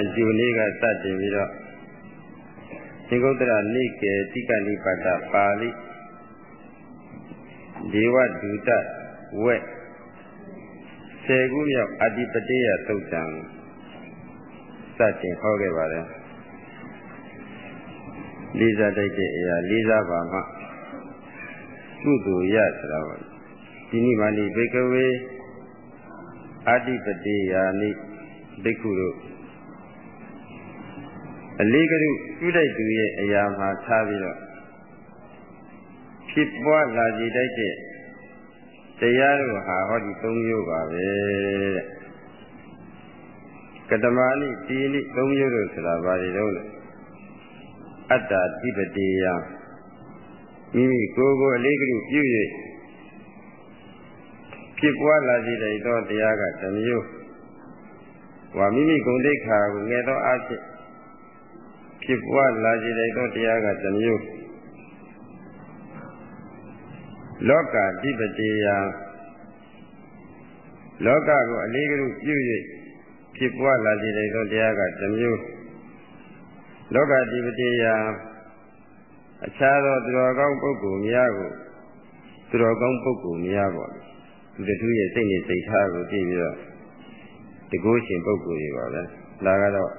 အကျိုးလေးကစတင်ပြီးတော့သင်္ကုတ္တရနိကေတိကနိပါဒပါဠိဒေဝဒုတဝက်ဆယ်ခုမြောက်အတ္တိပတိယသုတ်တံစတင်ဟောခဲ့ပါတယ်လေးစားတိုက်တဲ့အရာလေးစားပါမှကုသိုလ်ရဆိုတာပါဒီနေ့မှဒီဘေကဝေအတ္တိပတိယာနိဘိက္ခုတို့ အလေးကရုပြုတိုက်သူရဲ့အရာမှာထားပြီးတော့ဖြစ်ပွားလာကြတဲ့တရားတို့ဟာဟောဒီ၃မျိုးပါပဲတဲ့ကတမာနိတိနိ၃မျိုးတို့ဆိုတာဘာတွေတော့လဲအတ္တတိပတိယမိမိကိုယ်ကိုအလေးကရုပြု၍ဖြစ်ပွားလာကြတဲ့တရားကတစ်မျိုးဝါမိမိဂုဏ်ဒိဋ္ဌာကိုငယ်သောအဖြစ် ဖြစ်ပွားလာကြတဲ့တရားကတစ်မျိုးလောကအဓိပတိယလောကကိုအလေးကလူပြု၍ဖြစ်ပွားလာစေတဲ့တရားကတစ်မျိုးလောကအဓိပတိယအခြားသောသူတော်ကောင်းပုဂ္ဂိုလ်များကိုသူတော်ကောင်းပုဂ္ဂိုလ်များပေါ့သူတခုရဲ့စိတ်နဲ့စိတ်ထားကိုကြည့်ပြီးတော့တကိုးရှင်ပုဂ္ဂိုလ်တွေပါပဲဒါကတော့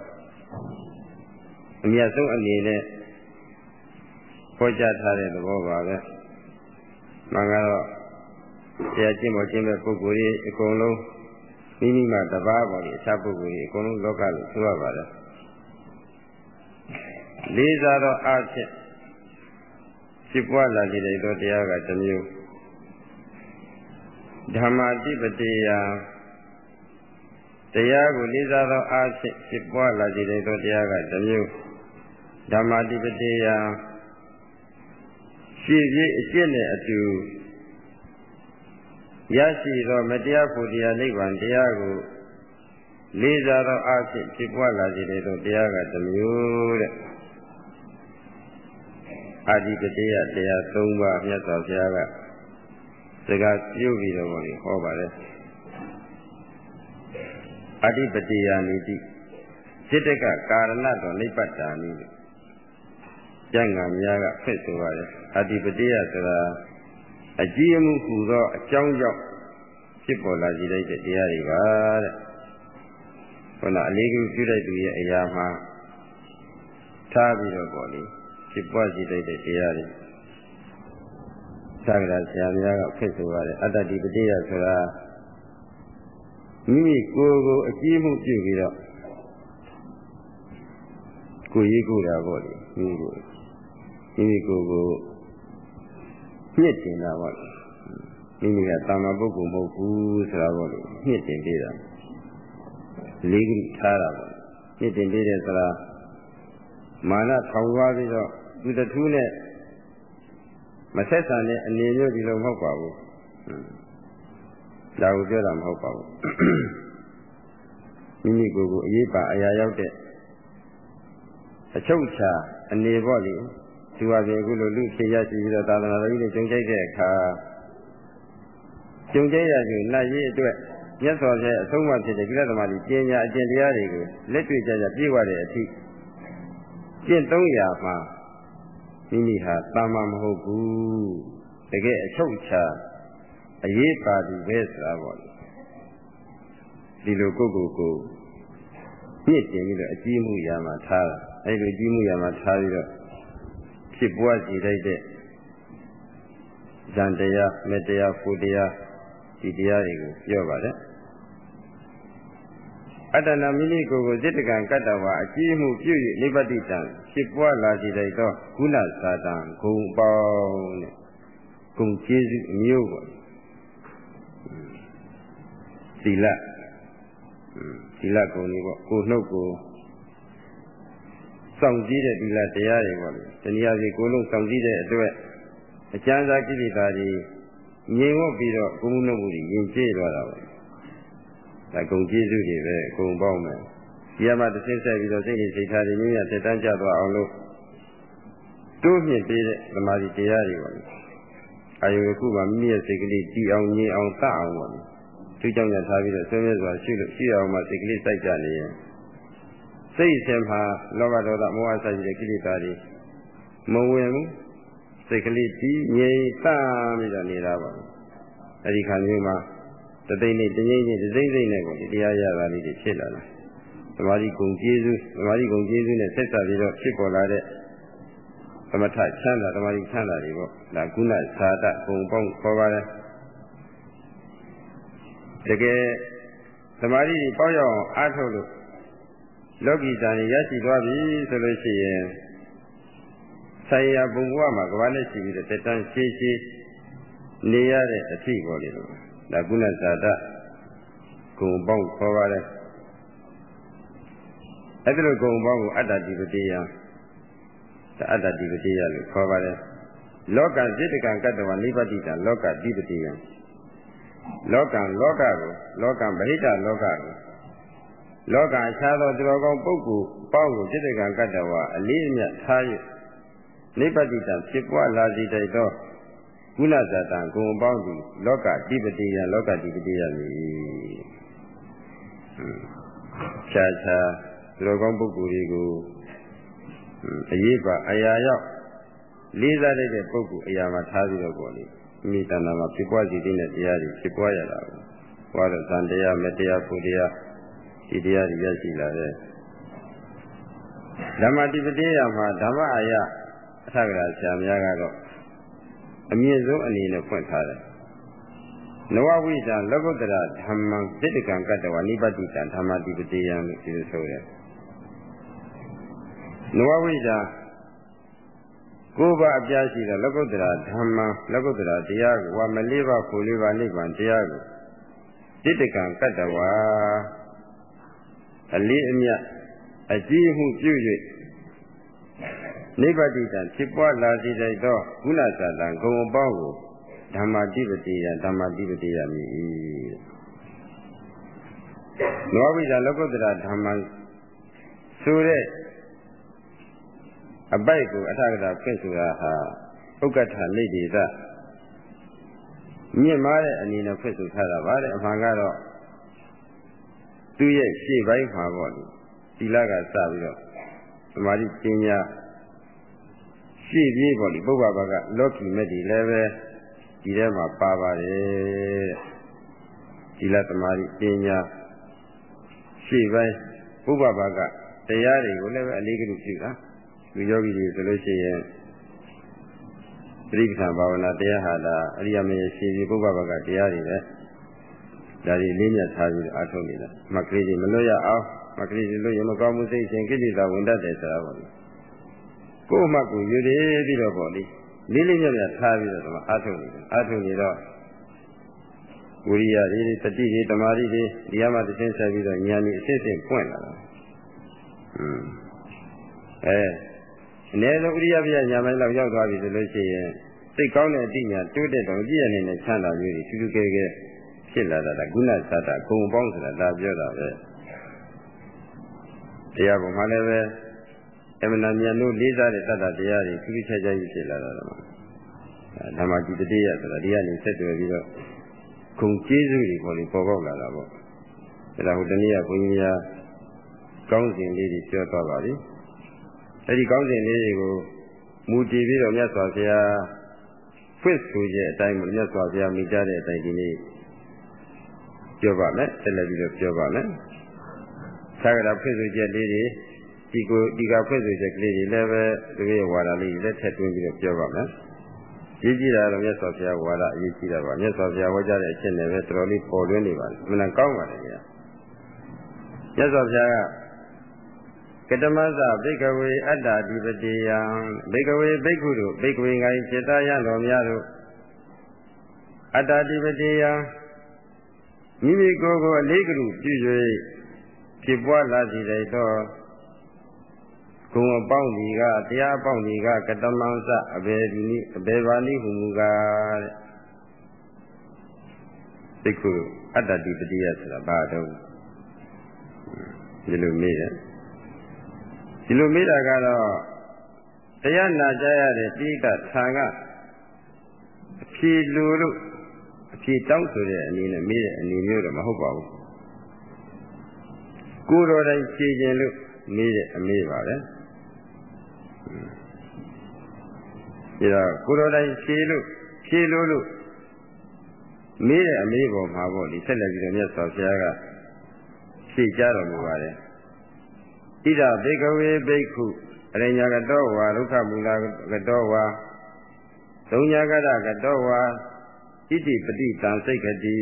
အမြတ်ဆုံးအနေနဲ့ဟောကြားထားတဲ့သဘောပါပဲမှန်ကတော့တရားကျင့်ပေါ်ကျင့်တဲ့ပုဂ္ဂိုလ်ကြီးအကုန်လုံးမိမိမှာတပါးပေါ်ကြီးအခြားပုဂ္ဂိုလ်ကြီးအကုန်လုံးလောကလို့ဆိုရပါတယ်လေးစားသောအဖြစ်ဖြစ်ပွားလာတဲ့သောတရားကတစ်မျိုးဓမ္မာတိပတိယတရားကိုလေးစားသောအဖြစ်ဖြစ်ပွားလာတဲ့သောတရားကတစ်မျိုး ဓမ္မာတိပတိယရှည်ပြည့်အကျင့်နဲ့အတူရရှိသောမတရားဖို့တရားနိဗ္ဗာန်တရားကိုလေးစားသောအဖြစ်ဖြစ်ပွားလာစေတဲ့တရားကတစ်မျိုးတဲ့အာဒီကတရားတရား၃ပါးမြတ်စွာဘုရားကစကားပြုပြီးတော့ဟောပါတယ်အဓိပတိယာနိတိစိတ္တကကာရဏတော်နိဗ္ဗတာနိ ကျန်ငါများကဖက်ဆိုပါတယ်အဓိပတိယဆိုတာအကြည့်အမှုဟူသောအကြောင်းကြောင့်ဖြစ်ပေါ်လာစေတဲ့တရားတွေပါတဲ့ခုနအလေးကူပြုလိုက်သူရဲ့အရာမှာထားပြီးတော့ပေါ့လေဖြစ်ပွားစေတဲ့တရားတွေသာကရာဆရာများကဖက်ဆိုရတယ်အတ္တတိပတိယဆိုတာမိမိကိုယ်ကိုအကြည့်မှုပြုပြီးတော့ကိုယ်ရေးကိုယ်တာပေါ့လေမိမိကို မိမိကိုယ်ကိုမြင့်တင်တာပေါ့မိမိကတာမပုဂ္ဂိုလ်မဟုတ်ဘူးဆိုတာပေါ့လေမြင့်တင်ပေးတာလေးခုထားတာပေါ့မြင့်တင်ပေးတယ်ဆိုတာမာနထောင်သွားပြီးတော့သူတထူးနဲ့မဆက်ဆံတဲ့အနေမျိုးဒီလိုမဟုတ်ပါဘူးဒါကိုပြောတာမဟုတ်ပါဘူးမိမိကိုယ်ကိုအရေးပါအရာရောက်တဲ့အချုပ်ချာအနေပေါ့လေ သူဟာပြင်အခုလိုလူဖြစ်ရရှိပြီးတော့သာသနာတော်ကြီးတွေကြုံကြိုက်တဲ့အခါကြုံကြိုက်ရယူနတ်ရေးအတွက်မြတ်စွာဘုရားအဆုံးအမဖြစ်တဲ့ကိလေသာမာတိပညာအကျင့်တရားတွေကိုလက်တွေ့ကြကြပြည့်ဝတဲ့အထိကျင့်300မှာမိမိဟာတာမမဟုတ်ဘူးတကယ်အချုပ်ချာအရေးပါသူပဲဆိုတာပေါ့ဒီလိုကိုယ့်ကိုယ်ကိုပြည့်တင်ပြီးတော့အကြီးမှုရာမှာထားတာအဲဒီလိုကြီးမှုရာမှာထားပြီးတော့ ဖြစ်ပွားစေလိုက်တဲ့ဇန်တရားမေတ္တရားဖူတရားဒီတရားတွေကိုပြောပါတယ်အတ္တနာမိမိကိုယ်ကိုစိတ္တကံကတ္တဝါအကြီးမှုပြု၍နိဗ္ဗတိတံဖြစ်ပွားလာစေလိုက်သောကုလသာတံဂုံပေါင်းတဲ့ဂုံကျေးဇူးအမျိုးပေါ့သီလသီလဂုံတွေပေါ့ကိုနှုတ်ကို စောင့်ကြည့်တဲ့သီလတရားတွေပေါ့လေတနည်းအားဖြင့်ကိုလုံးစောင့်ကြည့်တဲ့အတွက်အကျဉ်းစားကိလေသာတွေငြိမ်ဝတ်ပြီးတော့ကိုမှုနှုတ်မှုတွေယဉ်ကျေးသွားတာပါဒါဂုံကျေးဇူးတွေပဲဂုံပေါင်းမယ်ဒီမှာတစ်ဆင့်ဆက်ပြီးတော့စိတ်နဲ့စိတ်ထားတွေမြင့်မြတ်တက်တန်းကြသွားအောင်လို့တိုးမြင့်ပေးတဲ့သမာဓိတရားတွေပါလေအာယုခုမှမိမိရဲ့စိတ်ကလေးကြည်အောင်ငြိမ်အောင်တတ်အောင်ပါလေသူကြောင့်ရထားပြီးတော့ဆွေးနွေးစွာရှိလို့ရှိအောင်မှစိတ်ကလေးစိုက်ကြနေရင် စိတ်ရှင်မှာလောဘဒေါသမောဟစတဲ့ကိလေသာတွေမဝင်ဘူးစိတ်ကလေးတည်ငြိမ်သပြီးတော့နေတာပါအဲဒီခါမျိုးမှာတသိမ့်နဲ့တငိမ့်နဲ့တသိမ့်သိမ့်နဲ့ကိုတရားရတာလေးတွေဖြစ်လာတယ်သမာဓိဂုံကျေးဇူးသမာဓိဂုံကျေးဇူးနဲ့ဆက်ဆက်ပြီးတော့ဖြစ်ပေါ်လာတဲ့သမထချမ်းသာသမာဓိချမ်းသာတွေပေါ့ဒါကုဏသာတဂုံပေါင်းခေါ်ပါတယ်တကယ်သမာဓိတွေပေါက်ရအောင်အားထုတ်လို့ လောကီဇာန်ရရှိသွားပြီဆိုလို့ရှိရင်ဆိုင်ရာဘုံဘဝမှာကဘာနဲ့ရှိပြီးတော့တက်တန်းရှည်ရှည်နေရတဲ့အဖြစ်ပေါ်လေလို့ဒါကုဏဇာတဂုံပေါင်းခေါ်ပါတယ်အဲ့ဒီလိုဂုံပေါင်းကိုအတ္တတိပတိယဒါအတ္တတိပတိယလို့ခေါ်ပါတယ်လောကစိတ္တကံကတ္တဝနိဗ္ဗတိတံလောကတိပတိယလောကံလောကကိုလောကံဗဟိတလောကကို လောကအခြားသောသူတော်ကောင်းပုဂ္ဂိုလ်ပေါင်းကိုစိတ္တကံကတ္တဝအလေးအမြတ်ထား၍နိဗ္ဗတိတံဖြစ်ပွားလာစေတတ်သောကုလဇာတံဂုံပေါင်းသည်လောကတိပတိယလောကတိပတိယမည်ခြားခြားသူတော်ကောင်းပုဂ္ဂိုလ်တွေကိုအရေးပါအရာရောက်လေးစားတဲ့ပုဂ္ဂိုလ်အရာမှာထားပြီးတော့ပေါ့လေမိတဏ္ဍာမှာဖြစ်ပွားစီတဲ့တရားတွေဖြစ်ပွားရတာကိုဟောတော့ဇန်တရားမတရားကိုတရား ဒီတရားတွေရရှိလာတဲ့ဓမ္မတိပတိယမှာဓမ္မအာယအထကရာဆရာများကတော့အမြင့်ဆုံးအနေနဲ့ဖွင့်ထားတယ်နဝဝိတံလောကုတ္တရာဓမ္မံစိတ္တကံကတ္တဝနိပတိတံဓမ္မတိပတိယံလို့ဒီလိုဆိုတယ်နဝဝိဒာကိုယ်ပါအပြားရှိတဲ့လောကုတ္တရာဓမ္မလောကုတ္တရာတရားကိုဝါမလေးပါကိုလေးပါနိဗ္ဗာန်တရားကိုတိတကံကတ္တဝါ အလေးအမြတ်အကြည့်မှုပြု၍နိဗ္ဗတိတံဖြစ်ပွားလာစေတဲ့သောကုလသတံဂုံအပေါင်းကိုဓမ္မတိပတိယဓမ္မတိပတိယမိ၏နောဝိဒလောကုတ္တရာဓမ္မဆိုတဲ့အပိုက်ကိုအထကတာဖွင့်ဆိုတာဟာဥက္ကဋ္ဌနေတိသမြင့်မားတဲ့အနေနဲ့ဖွင့်ဆိုထားတာပါတဲ့အမှန်ကတော့ သူ့ရဲ့ရှေ့ပိုင်းမှာပေါ့လေသီလကစပြီးတော့သမာဓိပညာရှေ့ပြေးပေါ့လေပုဗ္ဗဘာကလောကီမဲ့ဒီလည်းပဲဒီထဲမှာပါပါတယ်သီလသမာဓိပညာရှေ့ပိုင်းပုဗ္ဗဘာကတရားတွေကိုလည်းပဲအလေးကလူပြုတာလူယောဂီတွေဆိုလို့ရှိရင်သတိပဋ္ဌာန်ဘာဝနာတရားဟာဒါအရိယာမေရှင်ဒီပုဗ္ဗဘာကတရားတွေပဲ ဒါတွေလေးမြတ်ထားပြီးအားထုတ်နေတာမကလေးတွေမလွတ်ရအောင်မကလေးတွေလွတ်ရင်မကောင်းမှုစိတ်ရှင်ကိလေသာဝင်တတ်တယ်ဆိုတာပေါ့လေကိုယ့်မှကိုယ်ယူရည်ပြီးတော့ပေါ့လေလေးလေးမြတ်မြတ်ထားပြီးတော့ဒီမှာအားထုတ်နေတယ်အားထုတ်နေတော့ဝိရိယတွေတတိတွေတမာတိတွေဒီမှာတစ်ဆင့်ဆက်ပြီးတော့ဉာဏ်ကြီးအစစ်စစ်ပွင့်လာတာอืมအဲအနည်းဆုံးဥရိယပြညာမိုင်းလောက်ရောက်သွားပြီဆိုလို့ရှိရင်စိတ်ကောင်းတဲ့အတိညာတိုးတက်တော့ကြည့်ရနေတဲ့ချမ်းသာမျိုးတွေထူးထူးကဲကဲ ဖြစ်လာတာကကုဏသတ္တဂုံပေါင်းဆိုတာဒါပြောတာပဲတရားပေါ်မှာလည်းပဲအမှန်တရားလို့လေးစားတဲ့တတ္တတရားတွေထူးထူးခြားခြားကြီးဖြစ်လာတာတော့ဓမ္မจิตတရားဆိုတာဒီကနေဆက်တွယ်ပြီးတော့ဂုံကျေးဇူးတွေပေါ်ပြီးပေါ်ပေါက်လာတာပေါ့အဲဒါဟိုတနည်းကဘုန်းကြီးများကောင်းစဉ်လေးတွေပြောသွားပါပြီအဲဒီကောင်းစဉ်လေးတွေကိုမူတည်ပြီးတော့မြတ်စွာဘုရားဖွင့်ဆိုခြင်းအတိုင်းမြတ်စွာဘုရားမိကြတဲ့အတိုင်းဒီနေ့ ပြောပါမယ်ဆက်လက်ပြီးတော့ပြောပါမယ်သာဂရဖွင့်ဆိုချက်လေးတွေဒီကိုဒီကဖွင့်ဆိုချက်ကလေးတွေလည်းပဲဒီရဲ့ဝါဒလေးတွေလက်ထက်တွင်းပြီးတော့ပြောပါမယ်ရေးကြည့်တာတော့မြတ်စွာဘုရားဝါဒအရေးကြီးတာပါမြတ်စွာဘုရားဟောကြားတဲ့အချက်နဲ့ပဲတော်တော်လေးပေါ်လွင်နေပါလေအမှန်ကောင်းပါတယ်ဗျာမြတ်စွာဘုရားကကတမသဘိကဝေအတ္တဓိပတိယံဘိကဝေဘိက္ခုတို့ဘိကဝေငိုင်းစေတယံတော်များတို့အတ္တဓိပတိယံ မိမိကိုယ်ကိုအလေးကလူပြု၍ဖြစ်ပွားလာစီတဲ့သောဂုံအပေါင်းဒီကတရားအပေါင်းဒီကကတမန်စအဘေဒီနိအဘေဘာနိဟုမူကားတဲ့ဘိက္ခုအတ္တဓိပတိယဆိုတာဘာတော့ဒီလိုမေးတယ်ဒီလိုမေးတာကတော့တရားနာကြရတဲ့တိကထာကအဖြေလိုလို့ အဖြေတောင်းဆိုတဲ့အနေနဲ့မေးတဲ့အနေမျိုးတော့မဟုတ်ပါဘူးကိုယ်တော်တိုင်ဖြေခြင်းလို့မေးတဲ့အမေးပါပဲဒီတော့ကိုတော်တိုင်ဖြေလို့ဖြေလို့လို့မေးတဲ့အမေးပေါ်မှာပေါ့ဒီဆက်လက်ပြီးတော့မြတ်စွာဘုရားကဖြေကြတော်မူပါတယ်ဣဒဘေကဝေဘိက္ခုအရိညာကတောဝါဒုက္ခမူလကတောဝါသုံးညာကရကတောဝါ ဣတိပတိတံစိတ်ကတိ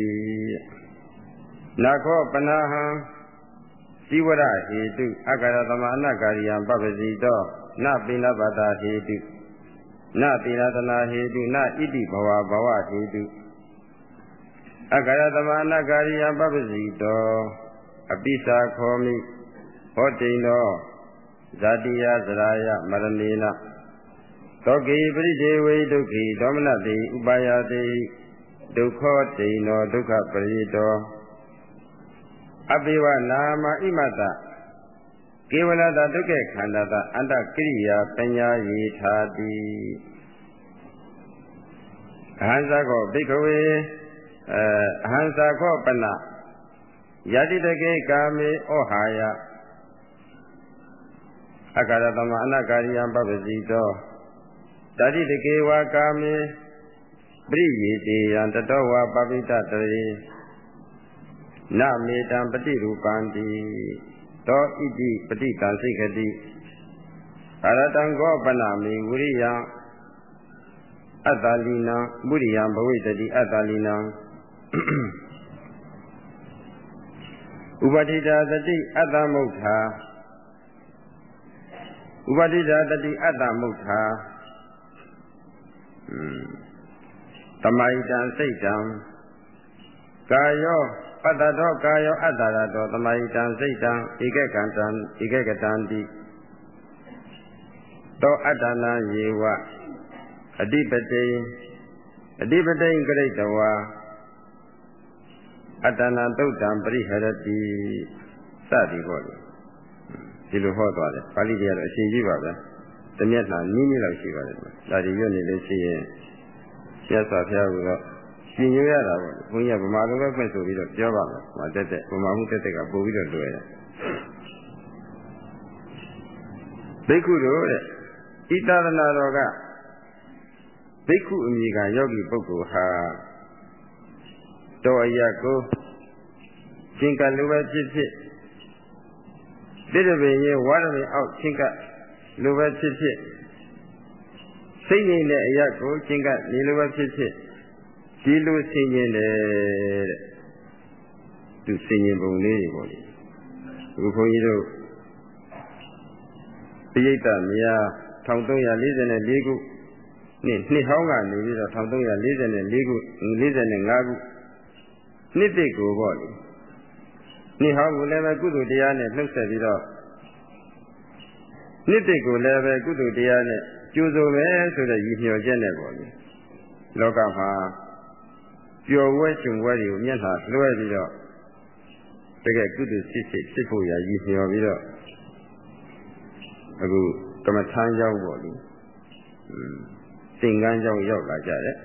နာခောပနာဟံဇိဝရဟေတုအကာရသမအနကာရိယံပပစီတောနပိနပတာဟေတုနတိရတနာဟေတုနဣတိဘဝဘဝဟေတုအကာရသမအနကာရိယံပပစီတောအပိစာခောမိဟောတိန်သောဇာတိယသရာယမရဏေနသောကေပရိဒေဝေဒုက္ခိဒေါမနတိဥပါယတိ ဒုက္ခတိန်သောဒုက္ခပရိတောအပိဝနာမဣမတကေဝလတဒုက္ခခန္ဓာတအန္တကိရိယာပညာယေထာတိအဟံသကောဘိကဝေအဟံသကောပနယတိတကေကာမေဩဟာယအကာရသမအနကာရိယပပစီတောတတိတကေဝကာမေ ပရိယေတေယံတတောဝပပိတတရေနမေတံပฏิရူပံတိသောဣတိပฏิတံစိတ်ခတိအရတံကောပနာမိဝိရိယံအတ္တလီနံဝိရိယံဘဝိတတိအတ္တလီနံဥပတိတာတတိအတ္တမုဋ္ဌာဥပတိတာတတိအတ္တမုဋ္ဌာ တမိုက်တံစိတ်တံကာယောပတ္တတောကာယောအတ္တရတောတမိုက်တံစိတ်တံဧကကံတံဧကကတံတိတောအတ္တနာယေဝအဓိပတိအဓိပတိကရိတဝါအတ္တနာတုတ်တံပရိဟရတိစသည်ပေါ့လေဒီလိုဟောသွားတယ်ပါဠိတွေကတော့အရှင်ကြီးပါပဲတမျက်နှာနည်းနည်းလောက်ရှိပါတယ်ဒါဒီရွတ်နေလို့ရှိရင် ကျက်စွာဖျားကတော့ရှင်ညွှရတာပေါ့ဘုန်းကြီးကဗမာလိုပဲဖွင့်ဆိုပြီးတော့ပြောပါမယ်ဟောတက်တက်ဗမာမှုတက်တက်ကပို့ပြီးတော့လွယ်တယ်ဘိက္ခုတို့တဲ့ဣတရဏတော်ကဘိက္ခုအမည်ကယောဂီပုဂ္ဂိုလ်ဟာတော်အရကိုရှင်ကလူပဲဖြစ်ဖြစ်တိတပင်ရင်ဝါရမင်အောက်ရှင်ကလူပဲဖြစ်ဖြစ် စိတ်ငြိမ်တဲ့အရာကိုရှင်ကနေလိုပဲဖြစ်ဖြစ်ဒီလိုဆင်ញင်တယ်တဲ့သူဆင်ញင်ပုံလေးတွေပေါ့လေအခုခွန်ကြီးတို့ပိဋကမြာ1344ခုနှစ်နှစ်ဟောင်းကနေပြီးတော့1344ခု45ခုနှစ်တိကိုပေါ့လေနှစ်ဟောင်းကိုလည်းပဲကုသိုလ်တရားနဲ့နှုတ်ဆက်ပြီးတော့နှစ်တိကိုလည်းပဲကုသိုလ်တရားနဲ့ ကျိုးစုံမယ်ဆိုတဲ့ရည်မျှော်ချက်နဲ့ပေါ့လေလောကမှာပျော်ဝဲရှင်ဝဲတွေကိုမျက်နှာလွှဲပြီးတော့တကယ်ကုသိုလ်ဖြစ်ဖြစ်ဖြစ်ဖို့ရာရည်မျှော်ပြီးတော့အခုကမ္မထမ်းကြောင်းပေါ့လေသင်္ကန်းကြောင်းရောက်လာကြတယ်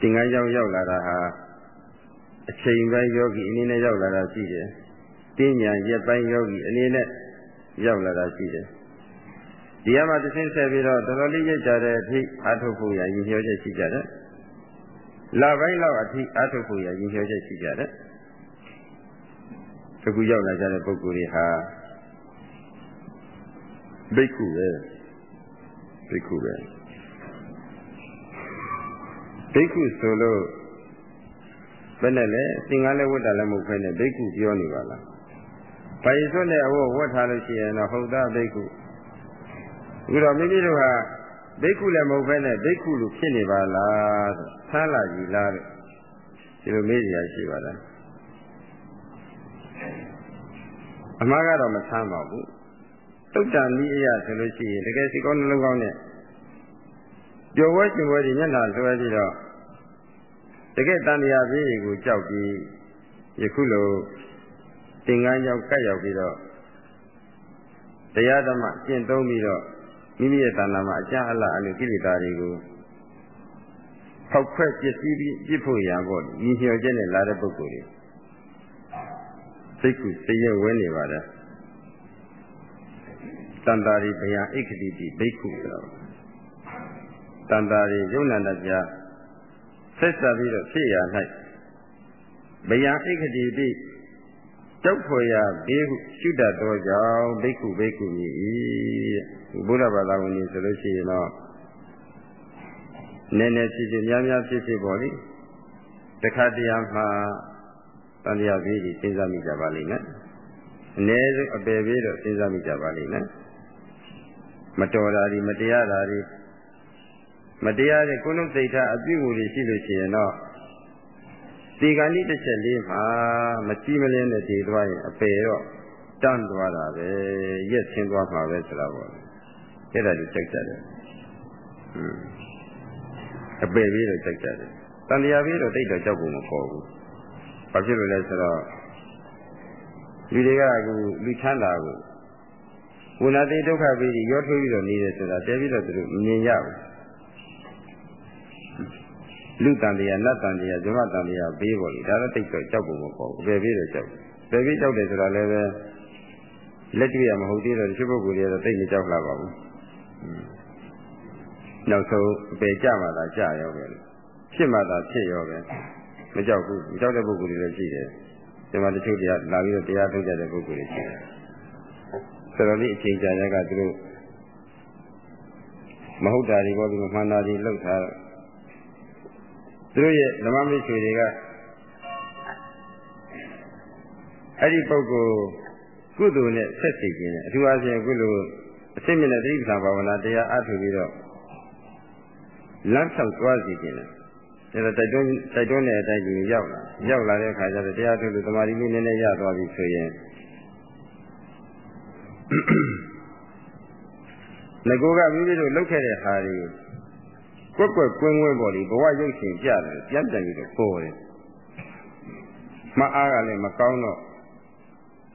သင်္ကန်းကြောင်းရောက်လာတာဟာအချိန်ပိုင်းယောဂီအနေနဲ့ရောက်လာတာရှိတယ်တင်းညာရက်ပိုင်းယောဂီအနေနဲ့ရောက်လာတာရှိတယ် ဒီမှာတစ်ဆင့်ဆက်ပြီးတော့တော်တော်လေးရကြတဲ့အထိအာထုတ်ဖို့ရရည်ညွှန်းချက်ရှိကြတယ်လပိုင်းလောက်အထိအာထုတ်ဖို့ရရည်ညွှန်းချက်ရှိကြတယ်တခုရောက်လာကြတဲ့ပုဂ္ဂိုလ်တွေဟာဘိက္ခုပဲဘိက္ခုပဲဘိက္ခုဆိုလို့ဘယ်နဲ့လဲသင်္ကန်းလည်းဝတ်တာလည်းမဟုတ်ဘဲနဲ့ဘိက္ခုပြောနေပါလား။ဘာရစွတ်နဲ့အဝတ်ဝတ်ထားလို့ရှိရင်တော့ဟုတ်သားဘိက္ခု အခုတော့မိမိတို့ဟာဘိက္ခုလည်းမဟုတ်ဘဲနဲ့ဘိက္ခုလိုဖြစ်နေပါလားဆိုဆန်းလာကြီးလားလို့ဒီလိုမေးကြရရှိပါလားအမှားကတော့မဆန်းပါဘူးတုတ်တန်ဤအရာဆိုလို့ရှိရင်တကယ်စီကောင်းနှလုံးကောင်းနဲ့ပျော်ဝဲရှင်ဝဲဒီမျက်နှာလွှဲပြီးတော့တကယ်တန်တရားပြည့်ကိုကြောက်ပြီးယခုလိုသင်္ကန်းကြောင့်ကတ်ရောက်ပြီးတော့တရားဓမ္မကျင့်သုံးပြီးတော့ မိမိရဲ့တဏ္ဍာမှာအကြအလအလိုကိလေသာတွေကိုဖောက်ခွဲပစ္စည်းပြီးပြစ်ဖို့ရပေါ့ညီညွတ်ချက်နဲ့လာတဲ့ပုဂ္ဂိုလ်တွေစိတ်ကူစိတ်ရဝဲနေပါတယ်တန်တာရီဘယံဣခတိတိဘိက္ခုဆိုတော့တန်တာရီယုံနာတပြဆက်ဆက်ပြီးတော့ဖြစ်ရ၌ဘယံဣခတိတိကြောက်ဖွယ်ရဘေးဟုရှုတတ်သောကြောင့်ဘိက္ခုဘိက္ခုမြည်၏ ဘုရားဘာသာဝင်ဆိုလို့ရှိရင်တော့နည်းနည်းဖြစ်ဖြစ်များများဖြစ်ဖြစ်ပေါ့လေတခါတရံမှာတန်တရားဘေးကြီးစဉ်းစားမိကြပါလိမ့်မယ်အ ਨੇ ဆုံးအပယ်ဘေးတော့စဉ်းစားမိကြပါလိမ့်မယ်မတော်တာဒီမတရားတာဒီမတရားတဲ့ကိုယ်လုံးစိတ်ထားအပြုအမူတွေရှိလို့ရှိရင်တော့ဒီကံဤတစ်ချက်လေးမှာမကြည့်မလင်းနဲ့တည်သွားရင်အပယ်တော့တန်းသွားတာပဲရက်ချင်းသွားမှာပဲဆိုတာပေါ့ အဲ့ဒါကြီးကြိုက်ကြတယ်ဟွန်းအပယ်ပြီးတော့ကြိုက်ကြတယ်တန်တရားပြီးတော့တိတ်တော့ကြောက်ဖို့မပေါ်ဘူးဘာဖြစ်လို့လဲဆိုတော့လူတွေကအခုလူချမ်းသာကိုဝိနာတိဒုက္ခပြီးရောထွေးပြီးတော့နေတယ်ဆိုတာတဲပြီးတော့သူတို့မြင်ရဘူးလူတန်တရားနတ်တန်တရားဇမတန်တရားဘေးပေါ်လေဒါတော့တိတ်တော့ကြောက်ဖို့မပေါ်ဘူးပဲပြီးတော့ကြောက်ပဲပြီးကြောက်တယ်ဆိုတာလည်းပဲလက်တွေ့ရမဟုတ်သေးတော့တချို့ပုဂ္ဂိုလ်တွေကတော့တိတ်မကြောက်လာပါဘူး နောက်ဆုံးပဲကြမှာသာကြရောပဲဖြစ်မှသာဖြစ်ရောပဲမကြောက်ဘူးမကြောက်တဲ့ပုဂ္ဂိုလ်တွေလည်းရှိတယ်ဒီမှာတချို့တရားလာပြီးတော့တရားထုတ်ကြတဲ့ပုဂ္ဂိုလ်တွေရှိတယ်ဆိုတော့ဒီအချိန်ကြာရကသူတို့မဟုတ်တာတွေပေါ်ပြီးမှန်တာတွေလောက်ထားသူတို့ရဲ့ဓမ္မမိတ်ဆွေတွေကအဲ့ဒီပုဂ္ဂိုလ်ကုသိုလ်နဲ့ဆက်စီခြင်းနဲ့အထူးအားဖြင့်ကုလိုအ စိမ့်မြင့်တဲ့သတိပ္ပံဘာဝနာတရားအားထုတ်ပြီးတော့လမ်းဆောင်သွားစီခြင်းနဲ့ဒါတော့တိုက်တွန်းတိုက်တွန်းတဲ့အတိုင်းကြီးရောက်လာရောက်လာတဲ့အခါကျတော့တရားထုတ်လို့တမာတိလေးနည်းနည်းရသွားပြီဆိုရင်ငကိုကမိမိတို့လုပ်ခဲ့တဲ့ဟာတွေကွက်ကွက်ကွင်းကွင်းပေါ်ဒီဘဝရုပ်ရှင်ကြတယ်ပြန်ပြန်ပြီးတော့ပေါ်တယ်မအားကလည်းမကောင်းတော့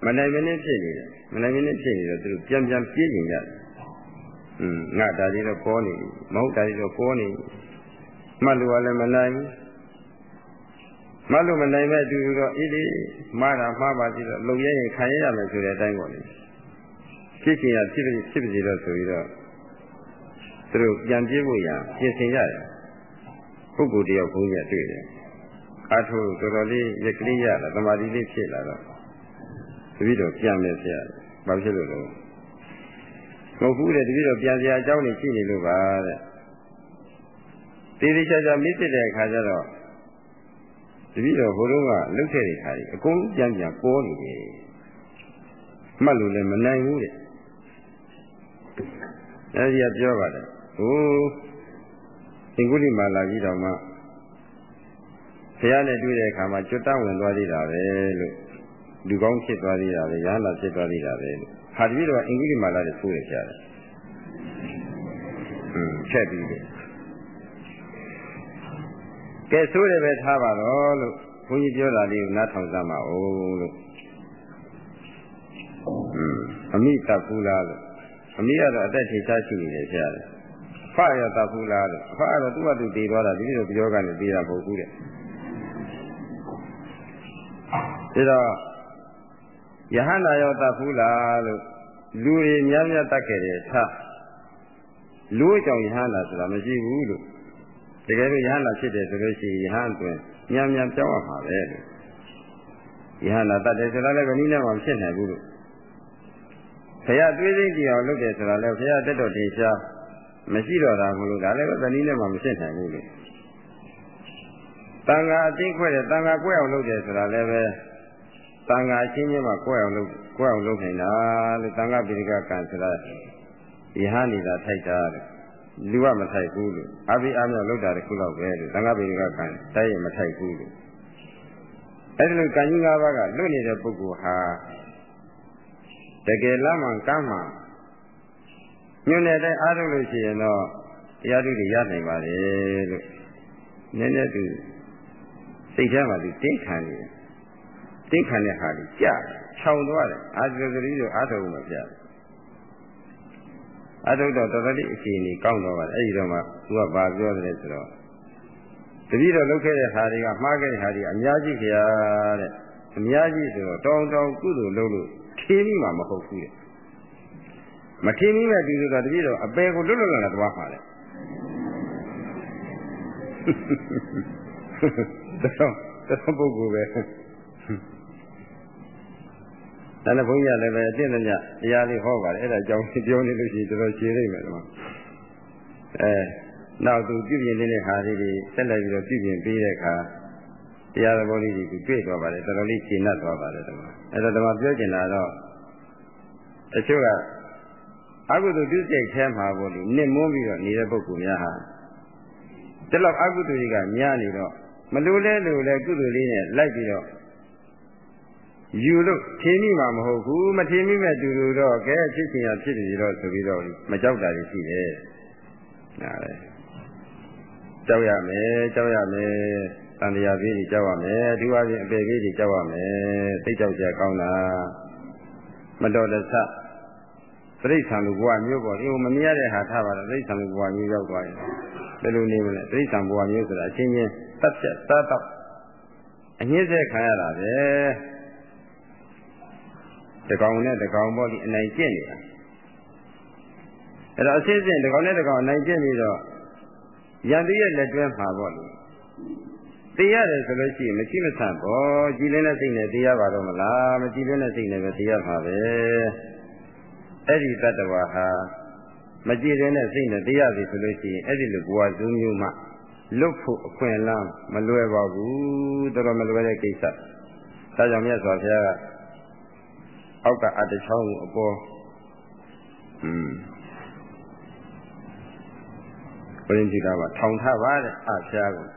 မနိုင်မနှင်းဖြစ်နေတယ်မနိုင်မနှင်းဖြစ်နေတော့သူတို့ပြန်ပြန်ပြေးနေကြတယ်อืม ငါဒါတွေတော့ပေါ်နေပြီမဟုတ်တာတွေတော့ပေါ်နေပြီမှတ်လို့လည်းမနိုင်ဘူးမှတ်လို့မနိုင်မဲ့အတူတူတော့အေးလေမှားတာမှားပါသေးတော့လုံရရင်ခံရရမယ်ဆိုတဲ့အတိုင်းပေါ့လေဖြစ်ချင်ရဖြစ်ဖြစ်ဖြစ်တော့ဆိုပြီးတော့သူတို့ပြန်ပြေးဖို့ရပြင်ဆင်ရတယ်ပုဂ္ဂိုလ်တယောက်ဘုန်းကြီးတွေ့တယ်အထုတော်တော်လေးရက်ကလေးရတာသမာဓိလေးဖြစ်လာတော့တပည့်တော်ပြန်မယ်ဆရာဘာဖြစ်လို့လဲ မဟုတ်ဘူးတဲ့တပည့်တော်ပြန်စရာအကြောင်းနေရှိနေလို့ပါတဲ့တေးသေးချာချာမိစ်တဲ့အခါကျတော့တပည့်တော်ဘုရုံးကလုတ်ခဲ့တဲ့ခါကြီးအကုန်ပြန်ပြန်ပေါ်နေတယ်မှတ်လို့လည်းမနိုင်ဘူးတဲ့အဲဒီကပြောပါတယ်ဟိုသင်္ကုလိမာလာကြီးတော်မှဘုရားနဲ့တွေ့တဲ့အခါမှာကျွတ်တဝင်သွားသေးတာပဲလို့လူကောင်းဖြစ်သွားသေးတာပဲရဟန္တာဖြစ်သွားသေးတာပဲလို့ ဟာတပည့်တော်ကအင်္ဂုလိမာလာတွေဆိုးရကြတယ်ဟွန်းချက်ပြီးတယ်ကဲဆိုးတယ်ပဲထားပါတော့လို့ဘုန်းကြီးပြောတာလေးကိုနားထောင်စမ်းပါဦးလို့อืมအမိတပူလားလို့အမိကတော့အသက်ထိရှားရှိနေတယ်ဆရာ။ဖရတပူလားလို့အဖကတော့သူ့ဘာသူတည်သွားတာဒီလိုပြောကနေတည်တာမဟုတ်ဘူးတဲ့။ဒါတော့ ယဟန္တာရောတပူလားလို့လူတွေများများတတ်ခဲ့တယ်ထားလူအကြောင်းယဟန္တာဆိုတာမရှိဘူးလို့တကယ်လို့ယဟန္တာဖြစ်တယ်ဆိုလို့ရှိရင်ယဟန်တွင်များများပြောင်းရမှာပဲလို့ယဟန္တာတတ်တယ်ဆိုတာလည်းဘယ်နည်းနဲ့မှမဖြစ်နိုင်ဘူးလို့ဘုရားတွေးသိကြအောင်လုပ်တယ်ဆိုတာလည်းဘုရားတက်တော်တင်ရှားမရှိတော့တာမလို့ဒါလည်းပဲသနည်းနဲ့မှမဖြစ်နိုင်ဘူးလို့တန်ခါအသိခွဲ့တယ်တန်ခါကွဲအောင်လုပ်တယ်ဆိုတာလည်းပဲ တန်ခါအချင်းချင်းမှကွဲအောင်လုပ်ကွဲအောင်လုပ်နေတာလို့တန်ခါပိရိကကံဆိုတာယဟန်နေတာထိုက်တာတဲ့လူကမထိုက်ဘူးလို့အဘိအမြောက်လောက်တာတခုတော့ပဲလို့တန်ခါပိရိကကံတိုက်ရင်မထိုက်ဘူးလို့အဲဒီလိုကံကြီး၅ပါးကလွတ်နေတဲ့ပုဂ္ဂိုလ်ဟာတကယ်လမ်းမှန်ကမ်းမှန်ညွန့်တဲ့အားထုတ်လို့ရှိရင်တော့တရားထုတွေရနိုင်ပါလေလို့နည်းနည်းသူစိတ်ထဲမှာသူတင်းခံနေတယ် တင်းခံတဲ့ဟာကြီးကြာခြောင်သွားတယ်အာသရသတိတို့အားထုတ်မှပြတယ်အားထုတ်တော့တော်တော်လေးအခြေအနေကောင်းတော့ပါတယ်အဲ့ဒီတော့မှသူကဘာပြောတယ်ဆိုတော့တတိတော်လုပ်ခဲ့တဲ့ဟာတွေကမှားခဲ့တဲ့ဟာတွေအများကြီးခရာတဲ့ဘအများကြီးဆိုတော့တောင်းတောင်းကုသိုလ်လုပ်လို့ထင်းမိမှာမဟုတ်ဘူးတဲ့မထင်းမိမဲ့ဒီလိုတော့တပြည့်တော့အပေကိုလွတ်လွတ်လပ်လပ်သွားပါလေတော့တော့ပုဂ္ဂိုလ်ပဲ ဒါနဲ့ဘုန်းကြီးကလည်းပဲအသိဉာဏ်တရားလေးဟောပါတယ်အဲ့ဒါကြောင့်ပြောနေလို့ရှိရင်တော်တော်ရှင်းနေမယ်ဒီမှာအဲနောက်သူပြုပြင်နေတဲ့ဟာလေးတွေဆက်လက်ပြီးတော့ပြုပြင်ပေးတဲ့အခါတရားသဘောလေးတွေသူတွေ့သွားပါတယ်တော်တော်လေးရှင်းတတ်သွားပါတယ်ဒီမှာအဲ့တော့ဒီမှာပြောချင်တာတော့တချို့ကအကုသိုလ်ပြုစိတ်ထဲမှာပေါ့လေနစ်မွန်းပြီးတော့နေတဲ့ပုဂ္ဂိုလ်များဟာဒီလောက်အကုသိုလ်တွေကများနေတော့မလိုလဲလိုလဲကုသိုလ်လေးနဲ့လိုက်ပြီးတော့ ယူလို့ထင်းမိမှာမဟုတ်ဘူးမထင်းမိမဲ့တူတူတော့ကဲဖြစ်ချင်ရဖြစ်ပြီတော့ဆိုပြီးတော့မကြောက်တာရှိတယ်။နားလေကြောက်ရမယ်ကြောက်ရမယ်တန်တရားပြီးကြောက်ရမယ်ဒီဝါချင်းအပေပြီးကြောက်ရမယ်သိကြောက်ကြကောင်းတာမတော်တဆပြိဋ္ဌာန်လူဘဝမျိုးပေါ့ဒီမမြင်ရတဲ့ဟာထားပါတော့ပြိဋ္ဌာန်လူဘဝမျိုးရောက်သွားရင်ဘယ်လိုနေမလဲပြိဋ္ဌာန်ဘဝမျိုးဆိုတာအချင်းချင်းတတ်ဖြတ်စားတော့အငြင်းဆက်ခံရတာပဲ တကောင်နဲ့တကောင်ပေါ့ဒီအနိုင်ကျင့်နေတာအဲ့တော့အစစ်စစ်တကောင်နဲ့တကောင်အနိုင်ကျင့်ပြီးတော့ရန်သူရဲ့လက်တွဲမှာပေါ့လေတရားတယ်ဆိုလို့ရှိရင်မရှိမဆန့်ပေါ့ကြည်လင်းတဲ့စိတ်နဲ့တရားပါတော့မလားမကြည်လင်းတဲ့စိတ်နဲ့ပဲတရားပါပဲအဲ့ဒီတတ္တဝါဟာမကြည်လင်းတဲ့စိတ်နဲ့တရားပြီဆိုလို့ရှိရင်အဲ့ဒီလိုဘဝဇုံမျိုးမှလွတ်ဖို့အခွင့်အလမ်းမလွယ်ပါဘူးတော်တော်မလွယ်တဲ့ကိစ္စဒါကြောင့်မြတ်စွာဘုရားက အောက်ကအတချောင်းကိုအပေါ်อืมဘုရင်ကြီးကပါထောင်ထပါတဲ့အဖျားကို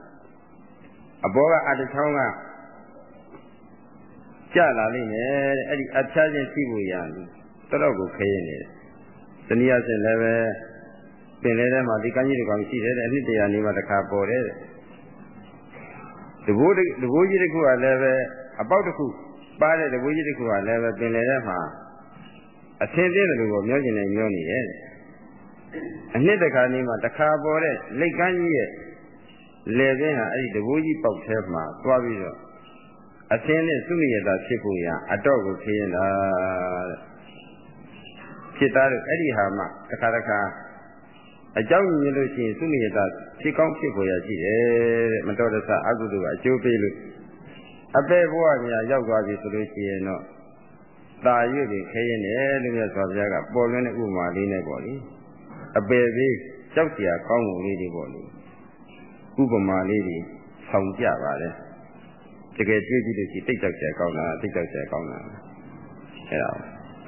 အပေါ်ကအတချောင်းကကြလာလိမ့်မယ်တဲ့အဲ့ဒီအဖျားချင်းရှိဖို့ရပြီတော်တော်ကိုခရင်နေတယ်တနည်းအားဖြင့်လည်းပဲပင်လဲထဲမှာဒီကမ်းကြီးတွေကောင်ရှိတယ်တဲ့အနှစ်တရာနေမှတစ်ခါပေါ်တယ်တဲ့တဘိုးတဘိုးကြီးတစ်ခုကလည်းပဲအပေါက်တစ်ခု ပါတဲ့တကူကြီးတစ်ခုကလည်းပဲပင်လယ်ထဲမှာအသင်းသေးတယ်လို့မျောကျင်နေမျောနေတယ်အနှစ်တခါနေမှာတခါပေါ်တဲ့လိတ်ကန်းကြီးရဲ့လေပင်ဟာအဲ့ဒီတကူကြီးပေါက်ထဲမှာသွားပြီးတော့အသင်းနဲ့စုမိရတာဖြစ်ဖို့ရအတော့ကိုခင်းတာတဲ့ဖြစ်သားလို့အဲ့ဒီဟာမှတခါတခါအကြောင်းမြင်လို့ရှိရင်စုမိရတာဖြစ်ကောင်းဖြစ်ပေါ်ရရှိတယ်တဲ့မတော်တဆအကုသိုလ်ကအကျိုးပေးလို့ အပေဘဝများရောက်သွားပြီဆိုလို့ရှိရင်တော့ตาရွေ့ပြီးခဲရင်တယ်လို့မြတ်စွာဘုရားကပေါ်လွင်တဲ့ဥပမာလေးနဲ့ပေါ့လေအပေသေးကြောက်စရာကောင်းမှုလေးတွေပေါ့လေဥပမာလေးတွေဆောင်ကြပါလေတကယ်ကြည့်ကြည့်လို့ရှိတိတ်ကြောက်စရာကောင်းတာတိတ်ကြောက်စရာကောင်းတာအဲဒါ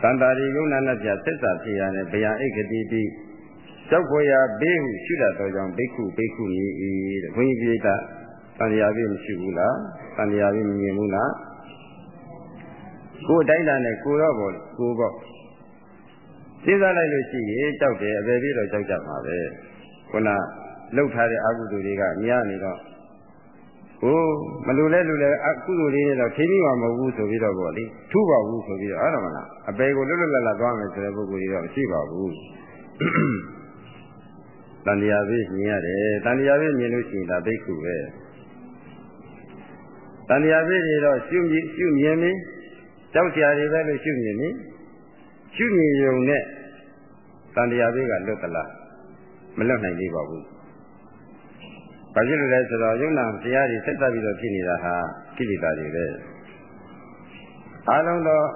သန္တာရိယုဏနဲ့ပြသစ္စာဖြစ်ရတဲ့ဗျာဣကတိတိကြောက်ဖွယ်ရာဘေးဟုရှိတတ်သောကြောင့်ဘိက္ခုဘိက္ခုနီဤတဲ့ဘုန်းကြီးပြေတာ တတန်ရာပြီးမရှိဘူးလားတန်ရာပြီးမမြင်ဘူးလားကိုယ်တိုင်းတာနဲ့ကိုတော့ပေါ့ကိုပေါ့စဉ်းစားလိုက်လို့ရှိရင်ကြောက်တယ်အပေပြီးတော့ကြောက်ကြမှာပဲခုနလှုပ်ထားတဲ့အာဟုသူတွေကများနေတော့ဟိုမလူလဲလူလဲအကုသိုလ်လေးတော့ထိမိမှာမဟုတ်ဘူးဆိုပြီးတော့ပေါ့လေထူပါဘူးဆိုပြီးတော့အဲ့ဒါမလားအပေကိုလွတ်လွတ်လပ်လပ်သွားမယ်ဆိုတဲ့ပုဂ္ဂိုလ်ကြီးတော့မရှိပါဘူးတန်တရားပြီးမြင်ရတယ်တန်တရားပြီးမြင်လို့ရှိရင်ဒါဘိက္ခုပဲ တန်တရားပြည့်တွေတော့ရှုမြင်ရှုမြင်ပြီကြောက်ကြရတယ်ပဲလို့ရှုမြင်ပြီရှုမြင်ရုံနဲ့တန်တရားပြည့်ကလွတ်သလားမလွတ်နိုင်သေးပါဘူးဘာဖြစ်လို့လဲဆိုတော့ယုံနာတရားတွေဆက်သက်ပြီးတော့ဖြစ်နေတာဟာကိလေသာတွေပဲအားလုံးတော့